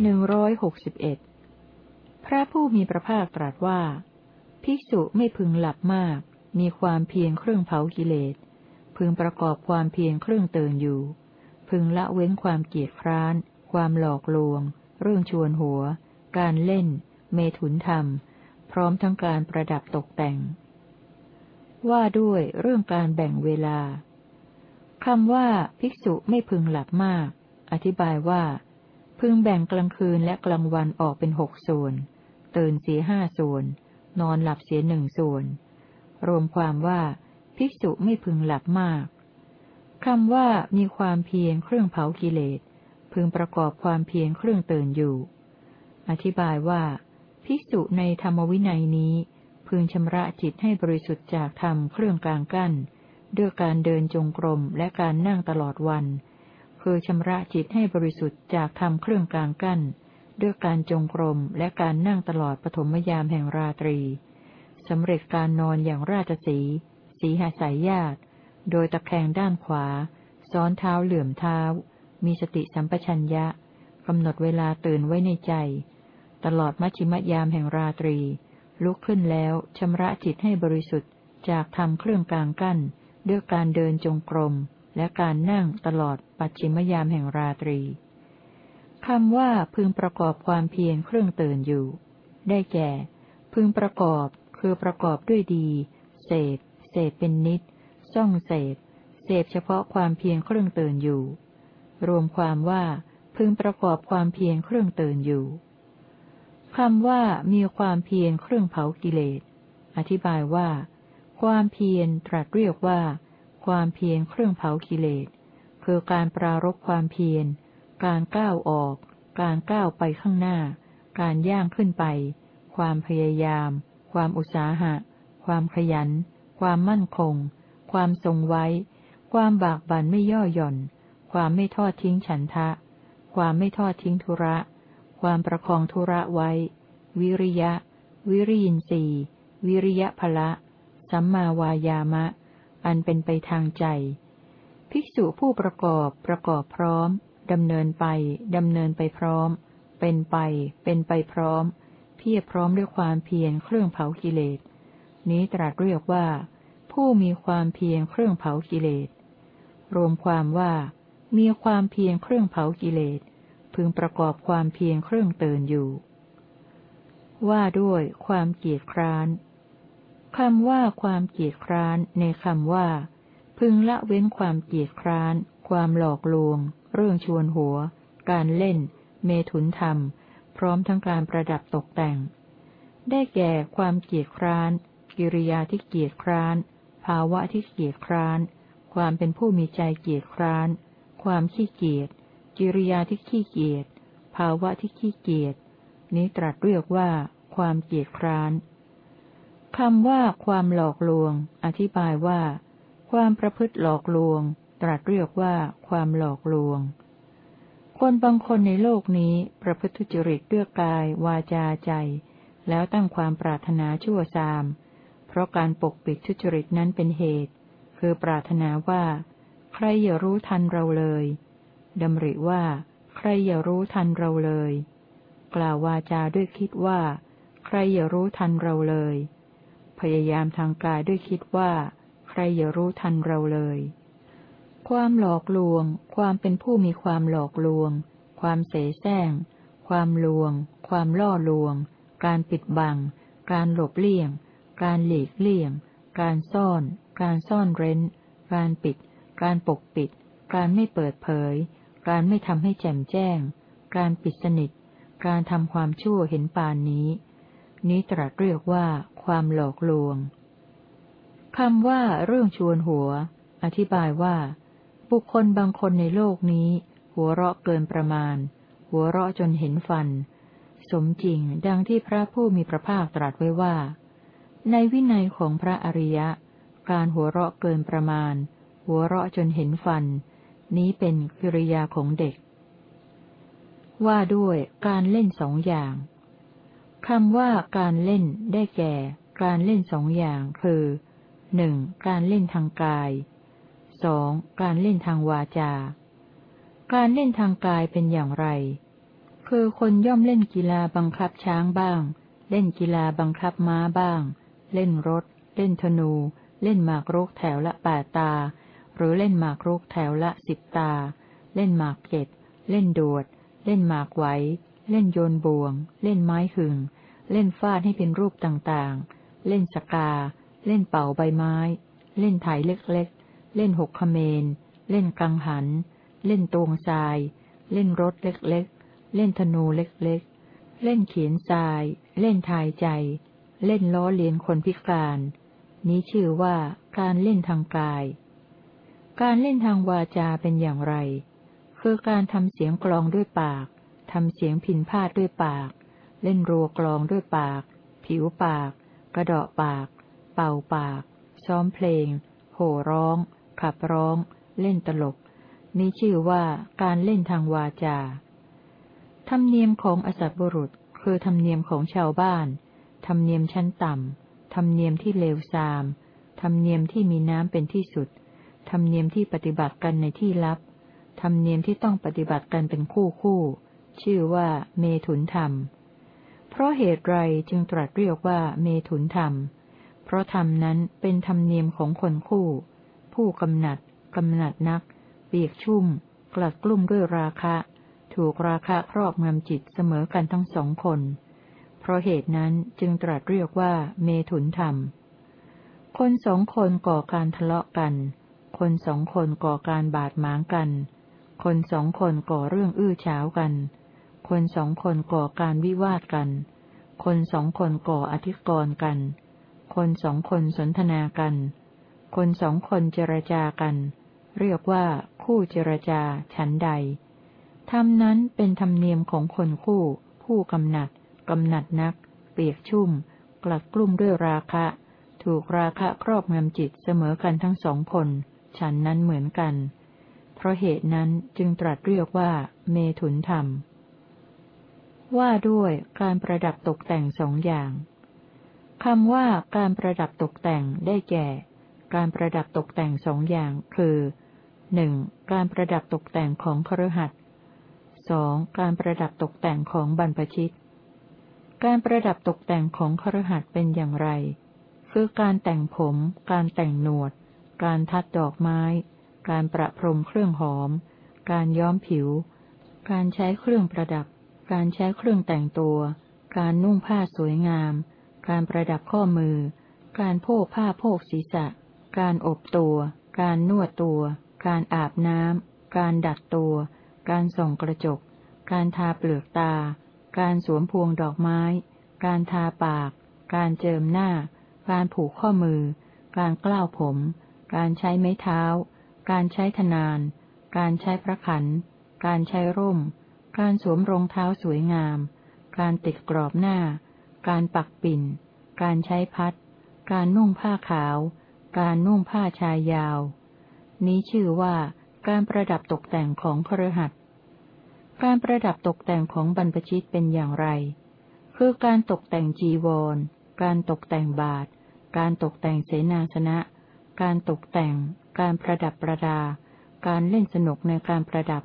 หนึ่งร้อยหกสิบเอ็ดพระผู้มีพระภาคตรัสว่า ภิกษุไม่พึงหลับมาก มีความเพียรเครื่องเผากิเลส พึงประกอบความเพียรเครื่องเตือนอยู่ พึงละเว้นความเกียดคร้าน ความหลอกลวง เรื่องชวนหัว การเล่น เมถุนธรรม พร้อมทั้งการประดับตกแต่ง ว่าด้วยเรื่องการแบ่งเวลาคำว่า ภิกษุไม่พึงหลับมาก อธิบายว่า พึงแบ่งกลางคืนและกลางวันออกเป็นหกส่วนตื่นเสียห้าส่วน นอนหลับเสียหนึ่งส่วน รวมความว่า ภิกษุไม่พึงหลับมากคำว่ามีความเพียรเครื่องเผากิเลส พึงประกอบความเพียรเครื่องเตื่นอยู่ อธิบายว่า ภิกษุในธรรมวินัยนี้ พึงชำระจิตให้บริสุทธิ์จากธรรมเครื่องกลางกั้น ด้วยการเดินจงกรมและการนั่งตลอดวัน คือชำระจิตให้บริสุทธิ์จากทำเครื่องกลางกั้น ด้วยการจงกรมและการนั่งตลอดปฐมยามแห่งราตรีสำเร็จการนอนอย่างราชสี สีหาสายญาติ โดยตะแคงด้านขวา ซ้อนเท้าเหลื่อมเท้า มีสติสัมปชัญญะกำหนดเวลาตื่นไว้ในใจ ตลอดมัชิมยามแห่งราตรี ลุกขึ้นแล้วชำระจิตให้บริสุทธิ์จากทำเครื่องกลางกั้น ด้วยการเดินจงกรม และการนั่งตลอดปัจฉิมยามแห่งราตรีคำว่าพึงประกอบความเพียรเครื่องตื่นอยู่ ได้แก่ พึงประกอบคือประกอบด้วยดี เสพ เสพเป็นนิดซ่องเสพ เสพเฉพาะความเพียรเครื่องตื่นอยู่ รวมความว่าพึงประกอบความเพียรเครื่องตื่นอยู่คำว่ามีความเพียรเครื่องเผากิเลส อธิบายว่า ความเพียรตรัสเรียกว่า ความเพียรเครื่องเผากิเลส คือการปรารบความเพียร การก้าวออก การก้าวไปข้างหน้า การย่างขึ้นไป ความพยายาม ความอุตสาหะ ความขยัน ความมั่นคง ความทรงไว้ ความบากบั่นไม่ย่อหย่อน ความไม่ทอดทิ้งฉันทะ ความไม่ทอดทิ้งธุระ ความประคองธุระไว้ วิริยะ วิริยินสีวิริยะภละ สัมมาวายามะ อันเป็นไปทางใจ ภิกษุผู้ประกอบประกอบพร้อมดำเนินไปดำเนินไปพร้อม เป็นไป เป็นไปพร้อม เพียรพร้อมด้วยความเพียรเครื่องเผากิเลส นี้ตรัสเรียกว่า ผู้มีความเพียรเครื่องเผากิเลส รวมความว่า มีความเพียรเครื่องเผากิเลส พึงประกอบความเพียรเครื่องเตือนอยู่ ว่าด้วยความเกียจคร้านคำว่าความเกียจคร้านในคำว่า พึงละเว้นความเกียจคร้าน ความหลอกลวง เรื่องชวนหัว การเล่น เมถุนธรรม พร้อมทั้งการประดับตกแต่ง ได้แก่ความเกียจคร้าน กิริยาที่เกียจคร้าน ภาวะที่เกียจคร้าน ความเป็นผู้มีใจเกียจคร้าน ความขี้เกียจ กิริยาที่ขี้เกียจ ภาวะที่ขี้เกียจ นี้ตรัสเรียกว่า ความเกียจคร้านคำว่าความหลอกลวง อธิบายว่า ความประพฤติหลอกลวง ตรัสเรียกว่า ความหลอกลวง คนบางคนในโลกนี้ประพฤติทุจริตด้วยกายวาจาใจ แล้วตั้งความปรารถนาชั่วซาม เพราะการปกปิดทุจริตนั้นเป็นเหตุ คือปรารถนาว่า ใครอย่ารู้ทันเราเลยดำริว่า ใครอย่ารู้ทันเราเลย กล่าววาจาด้วยคิดว่า ใครอย่ารู้ทันเราเลย พยายามทางกายด้วยคิดว่า ใครอย่ารู้ทันเราเลย ความหลอกลวง ความเป็นผู้มีความหลอกลวง ความเสแสร้ง ความลวง ความล่อลวง การปิดบัง การหลบเลี่ยง การหลีกเลี่ยง การซ่อน การซ่อนเร้น การปิด การปกปิด การไม่เปิดเผย การไม่ทำให้แจ่มแจ้ง การปิดสนิท การทำความชั่วเห็นปานนี้ นี้ตรัสเรียกว่า ความหลอกลวงคำว่าเรื่องชวนหัว อธิบายว่า บุคคลบางคนในโลกนี้ หัวเราะเกินประมาณ หัวเราะจนเห็นฟัน สมจริงดังที่พระผู้มีพระภาคตรัสไว้ว่า ในวินัยของพระอริยะ การหัวเราะเกินประมาณ หัวเราะจนเห็นฟัน นี้เป็นกิริยาของเด็ก ว่าด้วยการเล่นสองอย่างคำว่าการเล่นได้แก่ การเล่นสองอย่างคือหนึ่งการเล่นทางกายสองการเล่นทางวาจา การเล่นทางกายเป็นอย่างไร คือคนย่อมเล่นกีฬาบังคับช้างบ้าง เล่นกีฬาบังคับม้าบ้าง เล่นรถ เล่นธนู เล่นหมากรุกแถวละแปดตา หรือเล่นหมากรุกแถวละสิบตา เล่นหมากเก็ดเล่นโดด เล่นหมากไหว เล่นโยนบ่วง เล่นไม้หึง เล่นฟาดให้เป็นรูปต่างๆ เล่นสกา เล่นเป่าใบไม้ เล่นไถเล็กๆ เล่นหกขเมน เล่นกังหัน เล่นตวงทราย เล่นรถเล็กๆ เล่นธนูเล็กๆ เล่นเขียนทราย เล่นทายใจ เล่นล้อเลียนคนพิการ นี้ชื่อว่าการเล่นทางกาย การเล่นทางวาจาเป็นอย่างไร คือการทำเสียงกลองด้วยปาก ทำเสียงพินพาดด้วยปาก เล่นรัวกลองด้วยปาก ผิวปาก กระเดาะปาก เป่าปาก ซ้อมเพลง โห่ร้อง ขับร้อง เล่นตลก นี้ชื่อว่าการเล่นทางวาจาธรรมเนียมของอสัตบุรุษ คือธรรมเนียมของชาวบ้าน รมเนียมชั้นต่ำ ธรรมเนียมที่เลวทราม ธรรมเนียมที่มีน้ำเป็นที่สุด ธรรมเนียมที่ปฏิบัติกันในที่ลับ ธรรมเนียมที่ต้องปฏิบัติกันเป็นคู่คู่ ชื่อว่าเมถุนธรรม เพราะเหตุไรจึงตรัสเรียกว่าเมถุนธรรม เพราะธรรมนั้นเป็นธรรมเนียมของคนคู่ ผู้กำหนัดกำหนัดนัก เปียกชุ่ม กลัดกลุ่มด้วยราคะ ถูกราคะครอบงำจิตเสมอกันทั้งสองคน ราะเหตุนั้นจึงตรัสเรียกว่าเมถุนธรรม คนสองคนก่อการทะเลาะกัน คนสองคนก่อการบาดหมางกัน คนสองคนก่อเรื่องอื้อฉาวกัน คนสองคนก่อการวิวาทกัน คนสองคนก่ออธิกรณ์กัน คนสองคนสนทนากัน คนสองคนเจรจากัน เรียกว่าคู่เจรจาฉันใดธรรมนั้นเป็นธรรมเนียมของคนคู่ ผู้กำหนัด กำหนัดนัก เปียกชุ่ม กลัดกลุ่มด้วยราคะ ถูกราคะครอบงำจิตเสมอกันทั้งสองคน ฉันนั้นเหมือนกัน เพราะเหตุนั้นจึงตรัสเรียกว่า เมถุนธรรม ว่าด้วยการประดับตกแต่งสองอย่างคำว่าการประดับตกแต่งได้แก่ การประดับตกแต่งสองอย่าง คือหนึ่งการประดับตกแต่งของครหัสสองการประดับตกแต่งของบรรพชิต การประดับตกแต่งของครหัสเป็นอย่างไร คือการแต่งผม การแต่งหนวด การทัดดอกไม้ การประพรมเครื่องหอม การย้อมผิว การใช้เครื่องประดับ การใช้เครื่องแต่งตัว การนุ่งผ้าสวยงาม การประดับข้อมือ การโพกผ้าโพกศีรษะ การอบตัว การนวดตัว การอาบน้ำ การดัดตัว การส่องกระจก การทาเปลือกตา การสวมพวงดอกไม้ การทาปาก การเจิมหน้า การผูกข้อมือ การกล้าวผม การใช้ไม้เท้า การใช้ธนาน การใช้พระขัน การใช้ร่ม การสวมรองเท้าสวยงาม การติดกรอบหน้า การปักปิ่น การใช้พัด การนุ่งผ้าขาว การนุ่งผ้าชายยาว นี้ชื่อว่าการประดับตกแต่งของครหัส การประดับตกแต่งของบรรพชิตเป็นอย่างไร คือการตกแต่งจีวร การตกแต่งบาท การตกแต่งเสนาสนะ การตกแต่ง การประดับประดา การเล่นสนุกในการประดับ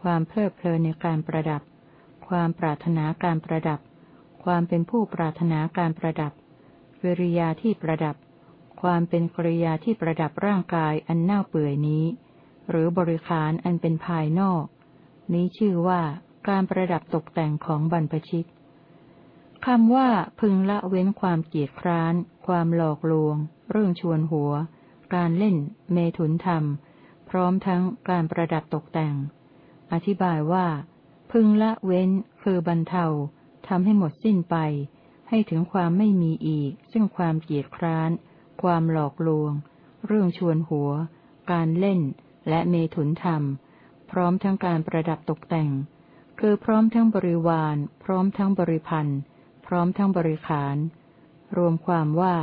ความเพลิดเพลินในการประดับ ความปรารถนาการประดับ ความเป็นผู้ปรารถนาการประดับกิริยาที่ประดับ ความเป็นกริยาที่ประดับร่างกายอันเน่าเปื่อยนี้ หรือบริขารอันเป็นภายนอก นี้ชื่อว่าการประดับตกแต่งของบรรพชิตคำว่าพึงละเว้นความเกียดคร้าน ความหลอกลวง เรื่องชวนหัว การเล่น เมถุนธรรม พร้อมทั้งการประดับตกแต่ง อธิบายว่า พึงละเว้น คือบรรเทาทำให้หมดสิ้นไป ให้ถึงความไม่มีอีก ซึ่งความเกียดคร้าน ความหลอกลวง เรื่องชวนหัว การเล่น และเมถุนธรรม พร้อมทั้งการประดับตกแต่ง คือพร้อมทั้งบริวาร พร้อมทั้งบริพันธ์ พร้อมทั้งบริขาร รวมความว่า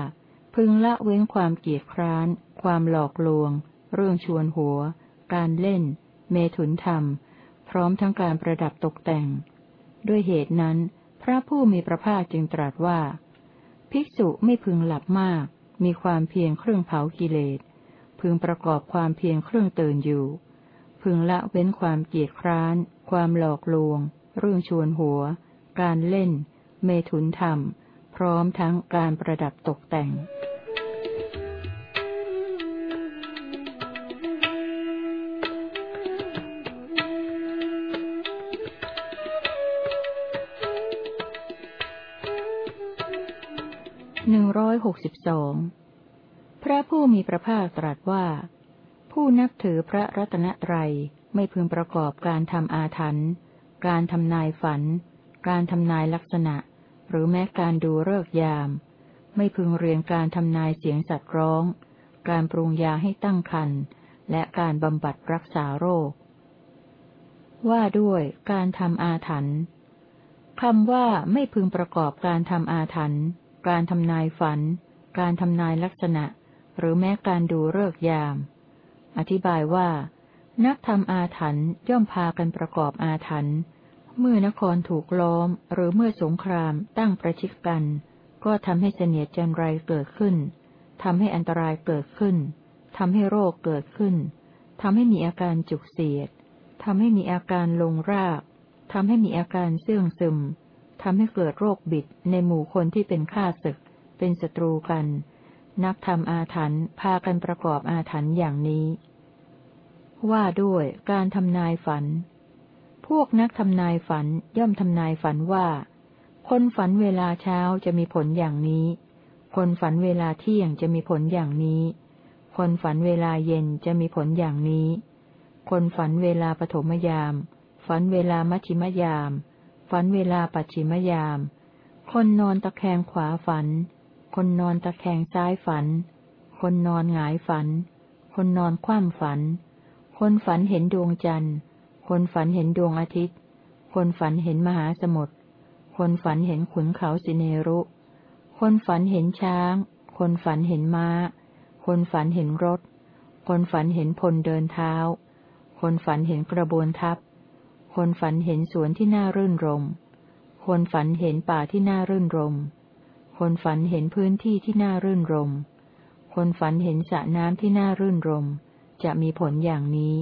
พึงละเว้นความเกียดคร้าน ความหลอกลวง เรื่องชวนหัว การเล่น เมถุนธรรม พร้อมทั้งการประดับตกแต่ง ด้วยเหตุนั้น พระผู้มีพระภาคจึงตรัสว่า ภิกษุไม่พึงหลับมาก มีความเพียรเครื่องเผากิเลส พึงประกอบความเพียรเครื่องเตื่นอยู่ พึงละเว้นความเกียจคร้าน ความหลอกลวง เรื่องชวนหัว การเล่น เมถุนธรรม พร้อมทั้งการประดับตกแต่งหนึ่งร้อยหกสิบสองพระผู้มีพระภาคตรัสว่า ผู้นับถือพระรัตนตรัยไม่พึงประกอบการทำอาถรรพ์การทำนายฝัน การทำนายลักษณะ หรือแม้การดูเลิกยาม ไม่พึงเรียนการทำนายเสียงสัตว์ร้อง การปรุงยาให้ตั้งครรภ์และการบำบัดรักษาโรค ว่าด้วยการทำอาถรรพ์คำว่าไม่พึงประกอบการทำอาถรรพ์การทำนายฝัน การทำนายลักษณะ หรือแม้การดูเลิกยาม อธิบายว่า นักทำอาถรรพ์ย่อมพากันประกอบอาถรรพ์เมื่อนครถูกล้อม หรือเมื่อสงครามตั้งประชิดกัน ก็ทำให้เสนียดจันไรเกิดขึ้นทำให้อันตรายเกิดขึ้นทำให้โรคเกิดขึ้นทำให้มีอาการจุกเสียดทำให้มีอาการลงรากทำให้มีอาการเสื่องซึมทำให้เกิดโรคบิดในหมู่คนที่เป็นข้าศึก เป็นศัตรูกัน นักทำอาถรรพ์พากันประกอบอาถรรพ์อย่างนี้ ว่าด้วยการทำนายฝัน พวกนักทำนายฝันย่อมทำนายฝันว่า คนฝันเวลาเช้าจะมีผลอย่างนี้ คนฝันเวลาเที่ยงจะมีผลอย่างนี้ คนฝันเวลาเย็นจะมีผลอย่างนี้ คนฝันเวลาปฐมยาม ฝันเวลามัชิมยาม ฝันเวลาปัจฉิมยาม คนนอนตะแคงขวาฝัน คนนอนตะแคงซ้ายฝัน คนนอนหงายฝัน คนนอนคว่ำฝัน คนฝันเห็นดวงจันทร์ คนฝันเห็นดวงอาทิตย์ คนฝันเห็นมหาสมุทร คนฝันเห็นขุนเขาสิเนรุ คนฝันเห็นช้าง คนฝันเห็นม้า คนฝันเห็นรถ คนฝันเห็นพลเดินเท้า คนฝันเห็นกระบวนทัพ คนฝันเห็นสวนที่น่ารื่นรม คนฝันเห็นป่าที่น่ารื่นรม คนฝันเห็นพื้นที่ที่น่ารื่นรม คนฝันเห็นสระน้ำที่น่ารื่นรม จะมีผลอย่างนี้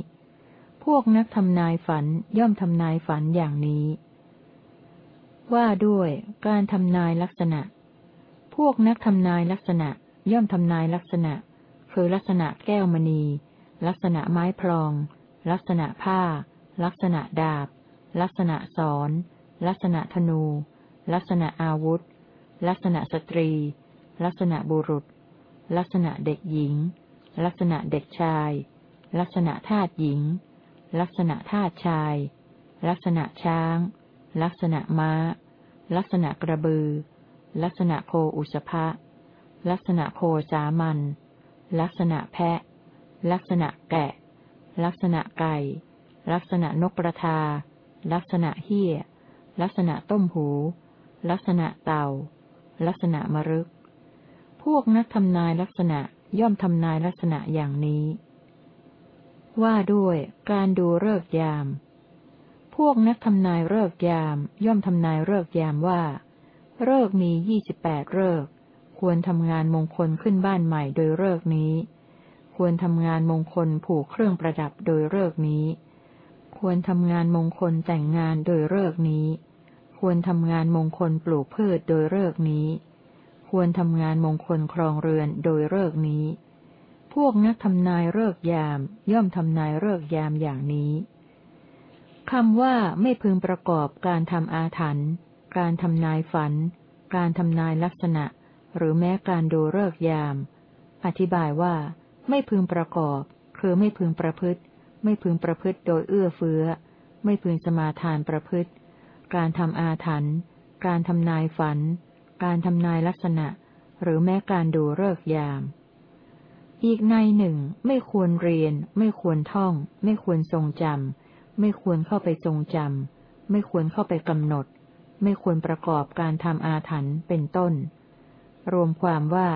พวกนักทำนายฝันย่อมทำนายฝันอย่างนี้ ว่าด้วยการทำนายลักษณะ พวกนักทำนายลักษณะ ย่อมทำนายลักษณะ คือลักษณะแก้วมณี ลักษณะไม้พลอง ลักษณะผ้า ลักษณะดาบ ลักษณะสอน ลักษณะธนู ลักษณะอาวุธ ลักษณะสตรี ลักษณะบุรุษ ลักษณะเด็กหญิง ลักษณะเด็กชาย ลักษณะทาตหญิง ลักษณะทาตชาย ลักษณะช้าง ลักษณะม้า ลักษณะกระบือ ลักษณะโคอุสภะลักษณะโคสามัน ลักษณะแพะ ลักษณะแกะ ลักษณะไก่ ลักษณะนกกระทา ลักษณะเฮี้ย ลักษณะต้มหู ลักษณะเต่า ลักษณะมรึก พวกนักทำนายลักษณะย่อมทำนายลักษณะอย่างนี้ ว่าด้วยการดูเลิกยาม พวกนักทำนายเลิกยาม ย่อมทำนายเลิกยามว่าเลิกมียี่สิบแปดเลิกควรทำงานมงคลขึ้นบ้านใหม่โดยเลิกนี้ ควรทำงานมงคลผูกเครื่องประดับโดยเลิกนี้ ควรทำงานมงคลแต่งงานโดยเลิกนี้ ควรทำงานมงคลปลูกพืชโดยเลิกนี้ ควรทำงานมงคลครองเรือนโดยเลิกนี้ พวกนักทำนายเลิกยาม ย่อมทำนายเลิกยามอย่างนี้คำว่าไม่พึงประกอบการทำอาถรรพ์การทำนายฝัน การทำนายลักษณะ หรือแม้การดูเลิกยาม อธิบายว่า ไม่พึงประกอบ คือไม่พึงประพฤติ ไม่พึงประพฤติโดยเอื้อเฟื้อ ไม่พึงสมาทานประพฤติ การทำอาถรรพ์ การทำนายฝัน การทำนายลักษณะ หรือแม้การดูเลิกยาม อีกในหนึ่ง ไม่ควรเรียน ไม่ควรท่อง ไม่ควรทรงจำ ไม่ควรเข้าไปทรงจำ ไม่ควรเข้าไปกำหนด ไม่ควรประกอบการทำอาถรรพ์เป็นต้น รวมความว่า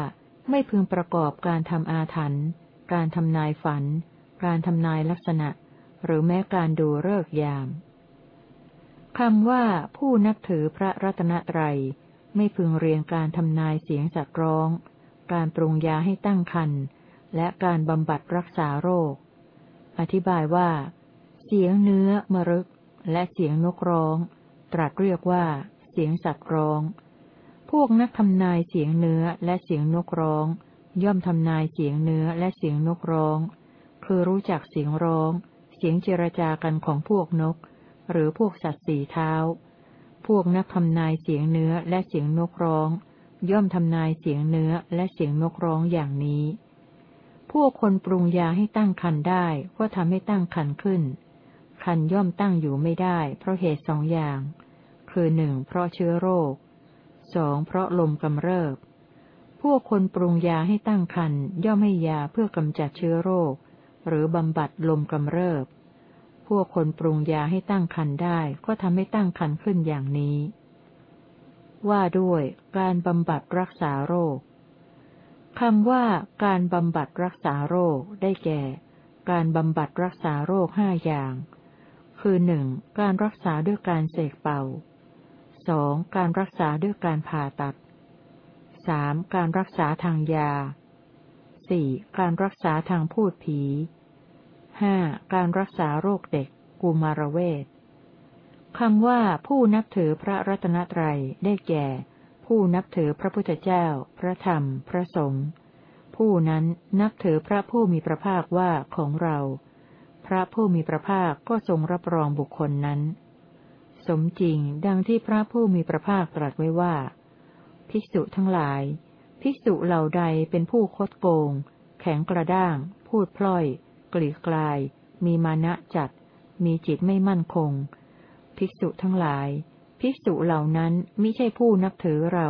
ไม่พึงประกอบการทำอาถรรพ์ การทำนายฝัน การทำนายลักษณะ หรือแม้การดูเลิกยาม คำว่าผู้นับถือพระรัตนตรัย ไม่พึงเรียนการทำนายเสียงสัตว์ร้อง การปรุงยาให้ตั้งคันและการบำบัดรักษาโรค อธิบายว่า เสียงเนื้อมรึก และเสียงนกร้อง ตรัสเรียกว่า เสียงสัตว์ร้อง พวกนักทำนายเสียงเนื้อและเสียงนกร้อง ย่อมทำนายเสียงเนื้อและเสียงนกร้อง คือรู้จักเสียงร้อง เสียงเจรจากันของพวกนก หรือพวกสัตว์สี่เท้า พวกนักทำนายเสียงเนื้อและเสียงนกร้อง ย่อมทำนายเสียงเนื้อและเสียงนกร้องอย่างนี้ พวกคนปรุงยาให้ตั้งคันได้ก็ทำให้ตั้งคันขึ้น คันย่อมตั้งอยู่ไม่ได้ เพราะเหตุสองอย่าง คือหนึ่งเพราะเชื้อโรคสองเพราะลมกำเริบ พวกคนปรุงยาให้ตั้งคันย่อมให้ยาเพื่อกำจัดเชื้อโรค หรือบำบัดลมกำเริบ พวกคนปรุงยาให้ตั้งคันได้ก็ทำให้ตั้งคันขึ้นอย่างนี้ ว่าด้วยการบำบัดรักษาโรคคำว่าการบำบัดรักษาโรคได้แก่ การบำบัดรักษาโรคห้าอย่าง คือหนึ่งการรักษาด้วยการเสกเป่าสองการรักษาด้วยการผ่าตัดสามการรักษาทางยาสี่การรักษาทางพูดผี ห้าการรักษาโรคเด็ก กุมารเวทคำว่าผู้นับถือพระรัตนตรัยได้แก่ ผู้นับถือพระพุทธเจ้า พระธรรม พระสงฆ์ผู้นั้นนับถือพระผู้มีพระภาคว่าของเรา พระผู้มีพระภาคก็ทรงรับรองบุคคลนั้น สมจริงดังที่พระผู้มีพระภาคตรัสไว้ว่า ภิกษุทั้งหลาย ภิกษุเหล่าใดเป็นผู้คดโกง แข็งกระด้าง พูดพล่อย กลีกลาย มีมานะจัด มีจิตไม่มั่นคง ภิกษุทั้งหลาย ภิกษุเหล่านั้นไมิใช่ผู้นับถือเรา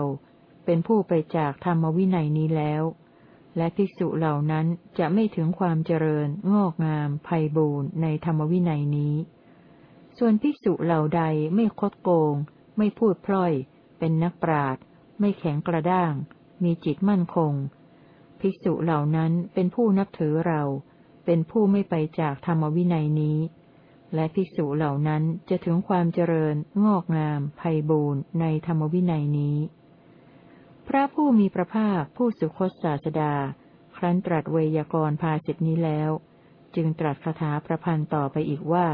เป็นผู้ไปจากธรรมวินัยนี้แล้ว และภิกษุเหล่านั้นจะไม่ถึงความเจริญ งอกงามไพ่บูรณ์ในธรรมวินัยนี้ ส่วนภิกษุเหล่าใดไม่คดโกง ไม่พูดพล่อย เป็นนักปราดไม่แข็งกระด้าง มีจิตมั่นคง ภิกษุเหล่านั้นเป็นผู้นับถือเรา เป็นผู้ไม่ไปจากธรรมวินัยนี้ และภิกษุเหล่านั้นจะถึงความเจริญ งอกงามไพ่บูรณ์ในธรรมวินัยนี้ พระผู้มีพระภาคผู้สุคตศาสดา ครั้นตรัสเวยากรภาสิทนี้แล้ว จึงตรัสคาถาประพันธ์ต่อไปอีกว่า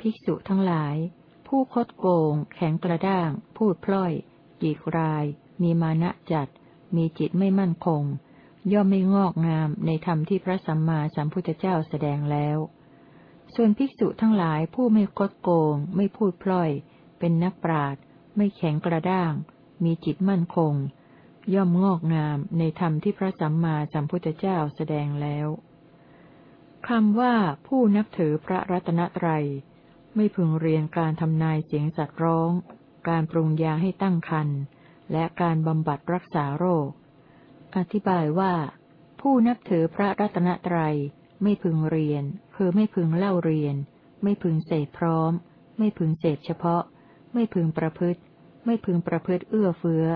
ภิกษุทั้งหลาย ผู้คดโกง แข็งกระด้าง พูดพล่อย กีกราย มีมานะจัด มีจิตไม่มั่นคง ย่อมไม่งอกงามในธรรมที่พระสัมมาสัมพุทธเจ้าแสดงแล้ว ส่วนภิกษุทั้งหลายผู้ไม่คดโกง ไม่พูดพล่อย เป็นนักปราดไม่แข็งกระด้าง มีจิตมั่นคง ย่อมงอกงามในธรรมที่พระสัมมาสัมพุทธเจ้าแสดงแล้วคำว่าผู้นับถือพระรัตนตรัย ไม่พึงเรียนการทำนายเสียงสัตว์ร้อง การปรุงยาให้ตั้งคันและการบำบัดรักษาโรค อธิบายว่า ผู้นับถือพระรัตนตรัย ไม่พึงเรียน คือไม่พึงเล่าเรียน ไม่พึงเสพพร้อม ไม่พึงเสพเฉพาะ ไม่พึงประพฤติ ไม่พึงประพฤติเอื้อเฟื้อ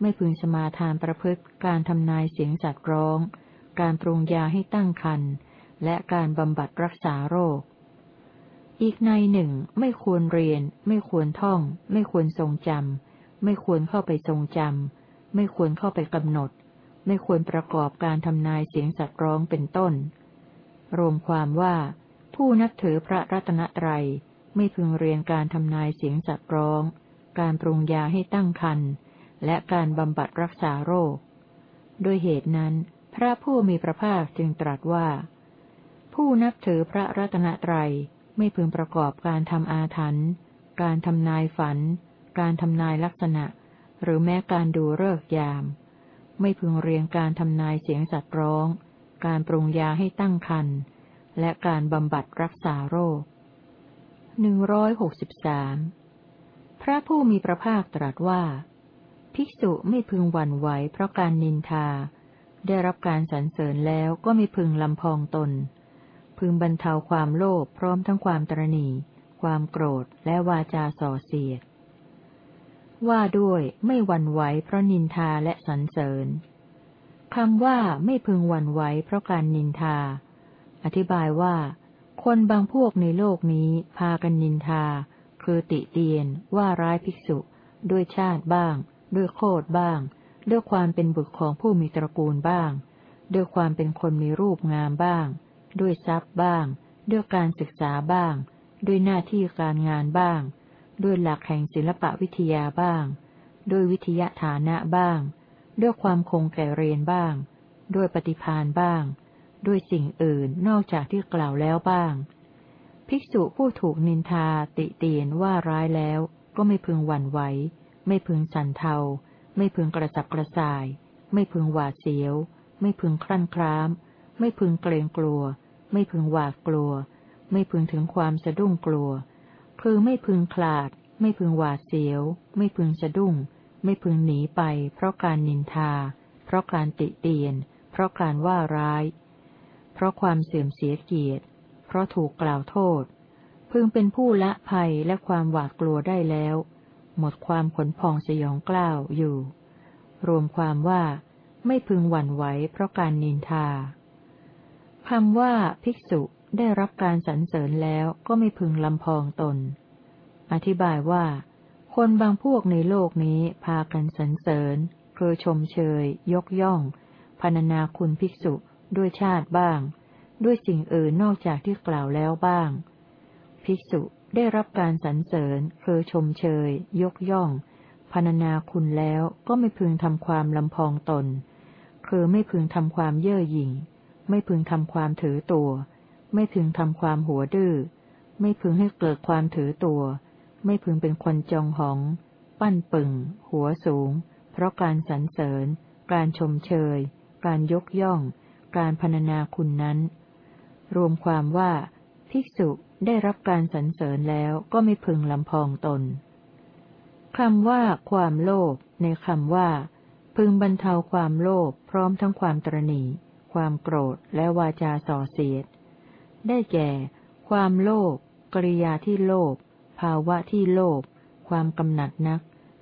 ไม่พึงสมาทานประพฤติการทำนายเสียงสัตว์ร้อง การปรุงยาให้ตั้งคันและการบำบัดรักษาโรค อีกในหนึ่งไม่ควรเรียน ไม่ควรท่อง ไม่ควรทรงจำไม่ควรเข้าไปทรงจำไม่ควรเข้าไปกำหนด ไม่ควรประกอบการทำนายเสียงสัตว์ร้องเป็นต้น รวมความว่า ผู้นับถือพระรัตนตรัยไม่พึงเรียนการทำนายเสียงสัตว์ร้อง การปรุงยาให้ตั้งคันและการบำบัดรักษาโรค ด้วยเหตุนั้น พระผู้มีพระภาคจึงตรัสว่า ผู้นับถือพระรัตนตรัยไม่พึงประกอบการทำอาถรรพ์การทำนายฝัน การทำนายลักษณะ หรือแม้การดูเลิกยาม ไม่พึงเรียนการทำนายเสียงสัตว์ร้อง การปรุงยาให้ตั้งครรภ์และการบำบัดรักษาโรคหนึ่งร้อยหกสิบสามพระผู้มีพระภาคตรัสว่า ภิกษุไม่พึงหวั่นไหวเพราะการนินทา ได้รับการสรรเสริญแล้วก็ไม่พึงลำพองตน พึงบรรเทาความโลภพร้อมทั้งความตรณี ความโกรธและวาจาส่อเสียด ว่าด้วยไม่หวั่นไหวเพราะนินทาและสรรเสริญคำว่าไม่พึงหวั่นไหวเพราะการนินทา อธิบายว่า คนบางพวกในโลกนี้พากันนินทา คือติเตียน ว่าร้ายภิกษุ ด้วยชาติบ้าง ด้วยโคดบ้าง ด้วยความเป็นบุตรของผู้มีตระกูลบ้าง ด้วยความเป็นคนมีรูปงามบ้าง ด้วยทรัพย์บ้าง ด้วยการศึกษาบ้าง ด้วยหน้าที่การงานบ้าง ด้วยหลักแห่งศิลปะวิทยาบ้าง ด้วยวิทยาฐานะบ้าง ด้วยความคงแก่เรียนบ้าง ด้วยปฏิพานบ้าง ด้วยสิ่งอื่นนอกจากที่กล่าวแล้วบ้าง ภิกษุผู้ถูกนินทาติเตียนว่าร้ายแล้ว ก็ไม่พึงหวั่นไหว ไม่พึงสันเทา ไม่พึงกระสับกระส่าย ไม่พึงหวาดเสียว ไม่พึงคลั่นคราม ไม่พึงเกรงกลัว ไม่พึงหวาดกลัว ไม่พึงถึงความสะดุ้งกลัว คือไม่พึงคลาด ไม่พึงหวาดเสียว ไม่พึงสะดุ้ง ไม่พึงหนีไป เพราะการนินทา เพราะการติเตียน เพราะการว่าร้าย เพราะความเสื่อมเสียเกียรติ เพราะถูกกล่าวโทษ พึงเป็นผู้ละภัยและความหวาดกลัวได้แล้ว หมดความขนพองสยองกล้าวอยู่ รวมความว่า ไม่พึงหวั่นไหวเพราะการนินทาคำว่า ภิกษุ ได้รับการสรรเสริญแล้วก็ไม่พึงลำพองตน อธิบายว่า คนบางพวกในโลกนี้พากันสรรเสริญคือชมเชย ยกย่องพรรณนาคุณภิกษุด้วยชาติบ้าง ด้วยสิ่งอื่นนอกจากที่กล่าวแล้วบ้าง ภิกษุได้รับการสรรเสริญคือชมเชย ยกย่องพรรณนาคุณแล้วก็ไม่พึงทำความลำพองตน คือไม่พึงทำความเย่อหยิ่ง ไม่พึงทำความถือตัว ไม่พึงทำความหัวดื้อ ไม่พึงให้เกิดความถือตัว ไม่พึงเป็นคนจองหอง ปั้นปึ่ง หัวสูง เพราะการสรรเสริญ การชมเชย การยกย่อง การพรรณนาคุณนั้น รวมความว่า ภิกษุได้รับการสรรเสริญแล้วก็ไม่พึงลำพองตนคำว่าความโลภในคำว่า พึงบรรเทาความโลภพร้อมทั้งความตรณี ความโกรธและวาจาส่อเสียด ได้แก่ ความโลภกริยาที่โลภภาวะที่โลภความกำหนัดนัก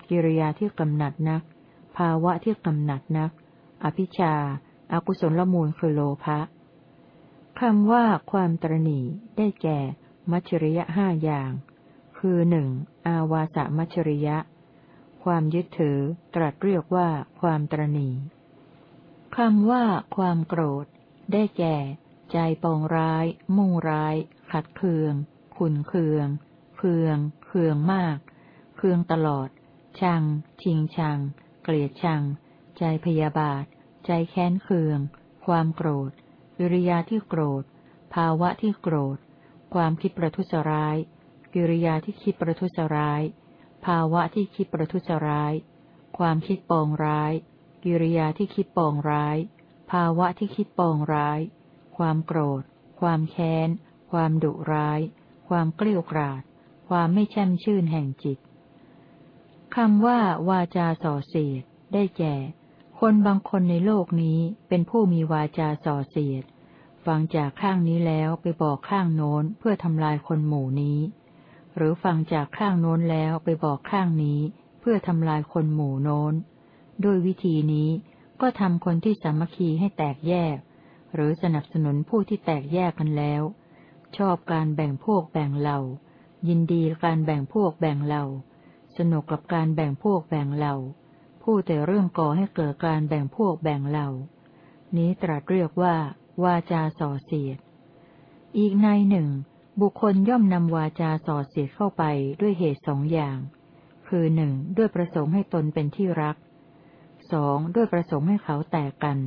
กิริยาที่กำหนัดนัก ภาวะที่กำหนัดนัก อภิชาอากุศลละมูลคือโลภะคำว่าความตรณีได้แก่ มัจฉริยะห้าอย่าง คือหนึ่งอาวาสมัจริยะ ความยึดถือตรัสเรียกว่าความตรณีคำว่าความโกรธ ได้แก่ ใจปองร้าย มุ่งร้าย ขัดเคือง ขุนเคือง เคือง เคืองมาก เคืองตลอด ชัง ชิงชัง เกลียดชัง ใจพยาบาท ใจแค้นเคือง ความโกรธกิริยาที่โกรธ ภาวะที่โกรธ ความคิดประทุษร้าย กิริยาที่คิดประทุษร้าย ภาวะที่คิดประทุษร้าย ความคิดปองร้าย กิริยาที่คิดปองร้าย ภาวะที่คิดปองร้าย ความโกรธ ความแค้น ความดุร้าย ความเกลี้ยกราด ความไม่แช่มชื่นแห่งจิตคำว่าวาจาส่อเสียด ได้แก่ คนบางคนในโลกนี้เป็นผู้มีวาจาส่อเสียด ฟังจากข้างนี้แล้วไปบอกข้างโน้นเพื่อทำลายคนหมู่นี้ หรือฟังจากข้างโน้นแล้วไปบอกข้างนี้ เพื่อทำลายคนหมู่โน้น ด้วยวิธีนี้ก็ทำคนที่สามัคคีให้แตกแยก หรือสนับสนุนผู้ที่แตกแยกกันแล้ว ชอบการแบ่งพวกแบ่งเหล่า ยินดีการแบ่งพวกแบ่งเหล่า สนุกกับการแบ่งพวกแบ่งเหล่า ผู้แต่เรื่องก่อให้เกิดการแบ่งพวกแบ่งเหล่า นี้ตรัสเรียกว่า วาจาส่อเสียด อีกในหนึ่ง บุคคลย่อมนำวาจาส่อเสียดเข้าไปด้วยเหตุสองอย่าง คือหนึ่งด้วยประสงค์ให้ตนเป็นที่รักสองด้วยประสงค์ให้เขาแตกกัน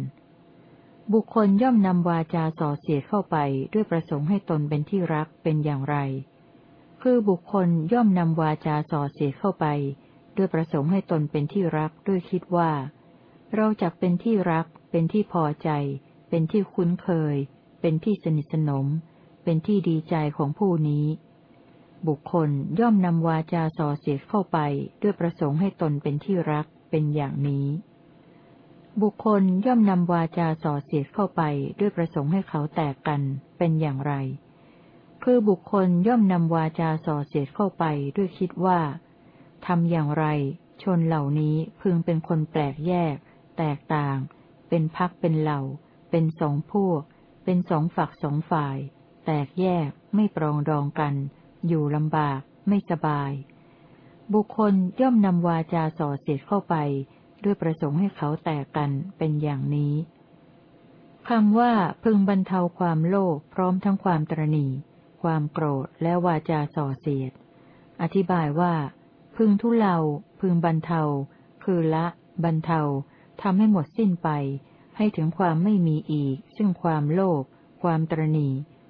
บุคคลย่อมนำวาจาส่อเสียดเข้าไปด้วยประสงค์ให้ตนเป็นที่รักเป็นอย่างไร คือบุคคลย่อมนำวาจาส่อเสียดเข้าไป ด้วยประสงค์ให้ตนเป็นที่รักด้วยคิดว่า เราจะเป็นที่รัก เป็นที่พอใจ เป็นที่คุ้นเคย เป็นที่สนิทสนม เป็นที่ดีใจของผู้นี้ บุคคลย่อมนำวาจาส่อเสียดเข้าไป ด้วยประสงค์ให้ตนเป็นที่รักเป็นอย่างนี้ บุคคลย่อมนำวาจาส่อเสียดเข้าไปด้วยประสงค์ให้เขาแตกกันเป็นอย่างไร คือบุคคลย่อมนำวาจาส่อเสียดเข้าไปด้วยคิดว่าทำอย่างไร ชนเหล่านี้พึงเป็นคนแปลกแยก แตกต่าง เป็นพักเป็นเหล่า เป็นสองพวก เป็นสองฝักสองฝ่าย แตกแยก ไม่ปรองดองกัน อยู่ลำบาก ไม่สบาย บุคคลย่อมนำวาจาส่อเสียดเข้าไป ด้วยประสงค์ให้เขาแตกกันเป็นอย่างนี้คำว่าพึงบรรเทาความโลภพร้อมทั้งความตรณีความโกรธและวาจาส่อเสียด อธิบายว่า พึงทุเลา พึงบรรเทา คือละ บรรเทาทำให้หมดสิ้นไป ให้ถึงความไม่มีอีก ซึ่งความโลภความตรณี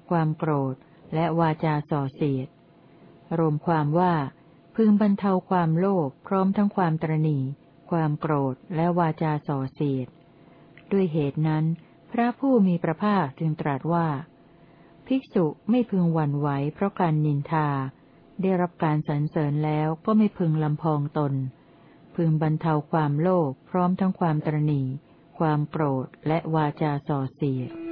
ความโกรธ และวาจาส่อเสียด รวมความว่า พึงบรรเทาความโลภพร้อมทั้งความตรณี ความโกรธและวาจาส่อเสียด ด้วยเหตุนั้น พระผู้มีพระภาคจึงตรัสว่า ภิกษุไม่พึงหวั่นไหวเพราะการนินทา ได้รับการสรรเสริญแล้วก็ไม่พึงลำพองตน พึงบรรเทาความโลภพร้อมทั้งความตรณี ความโกรธและวาจาส่อเสียด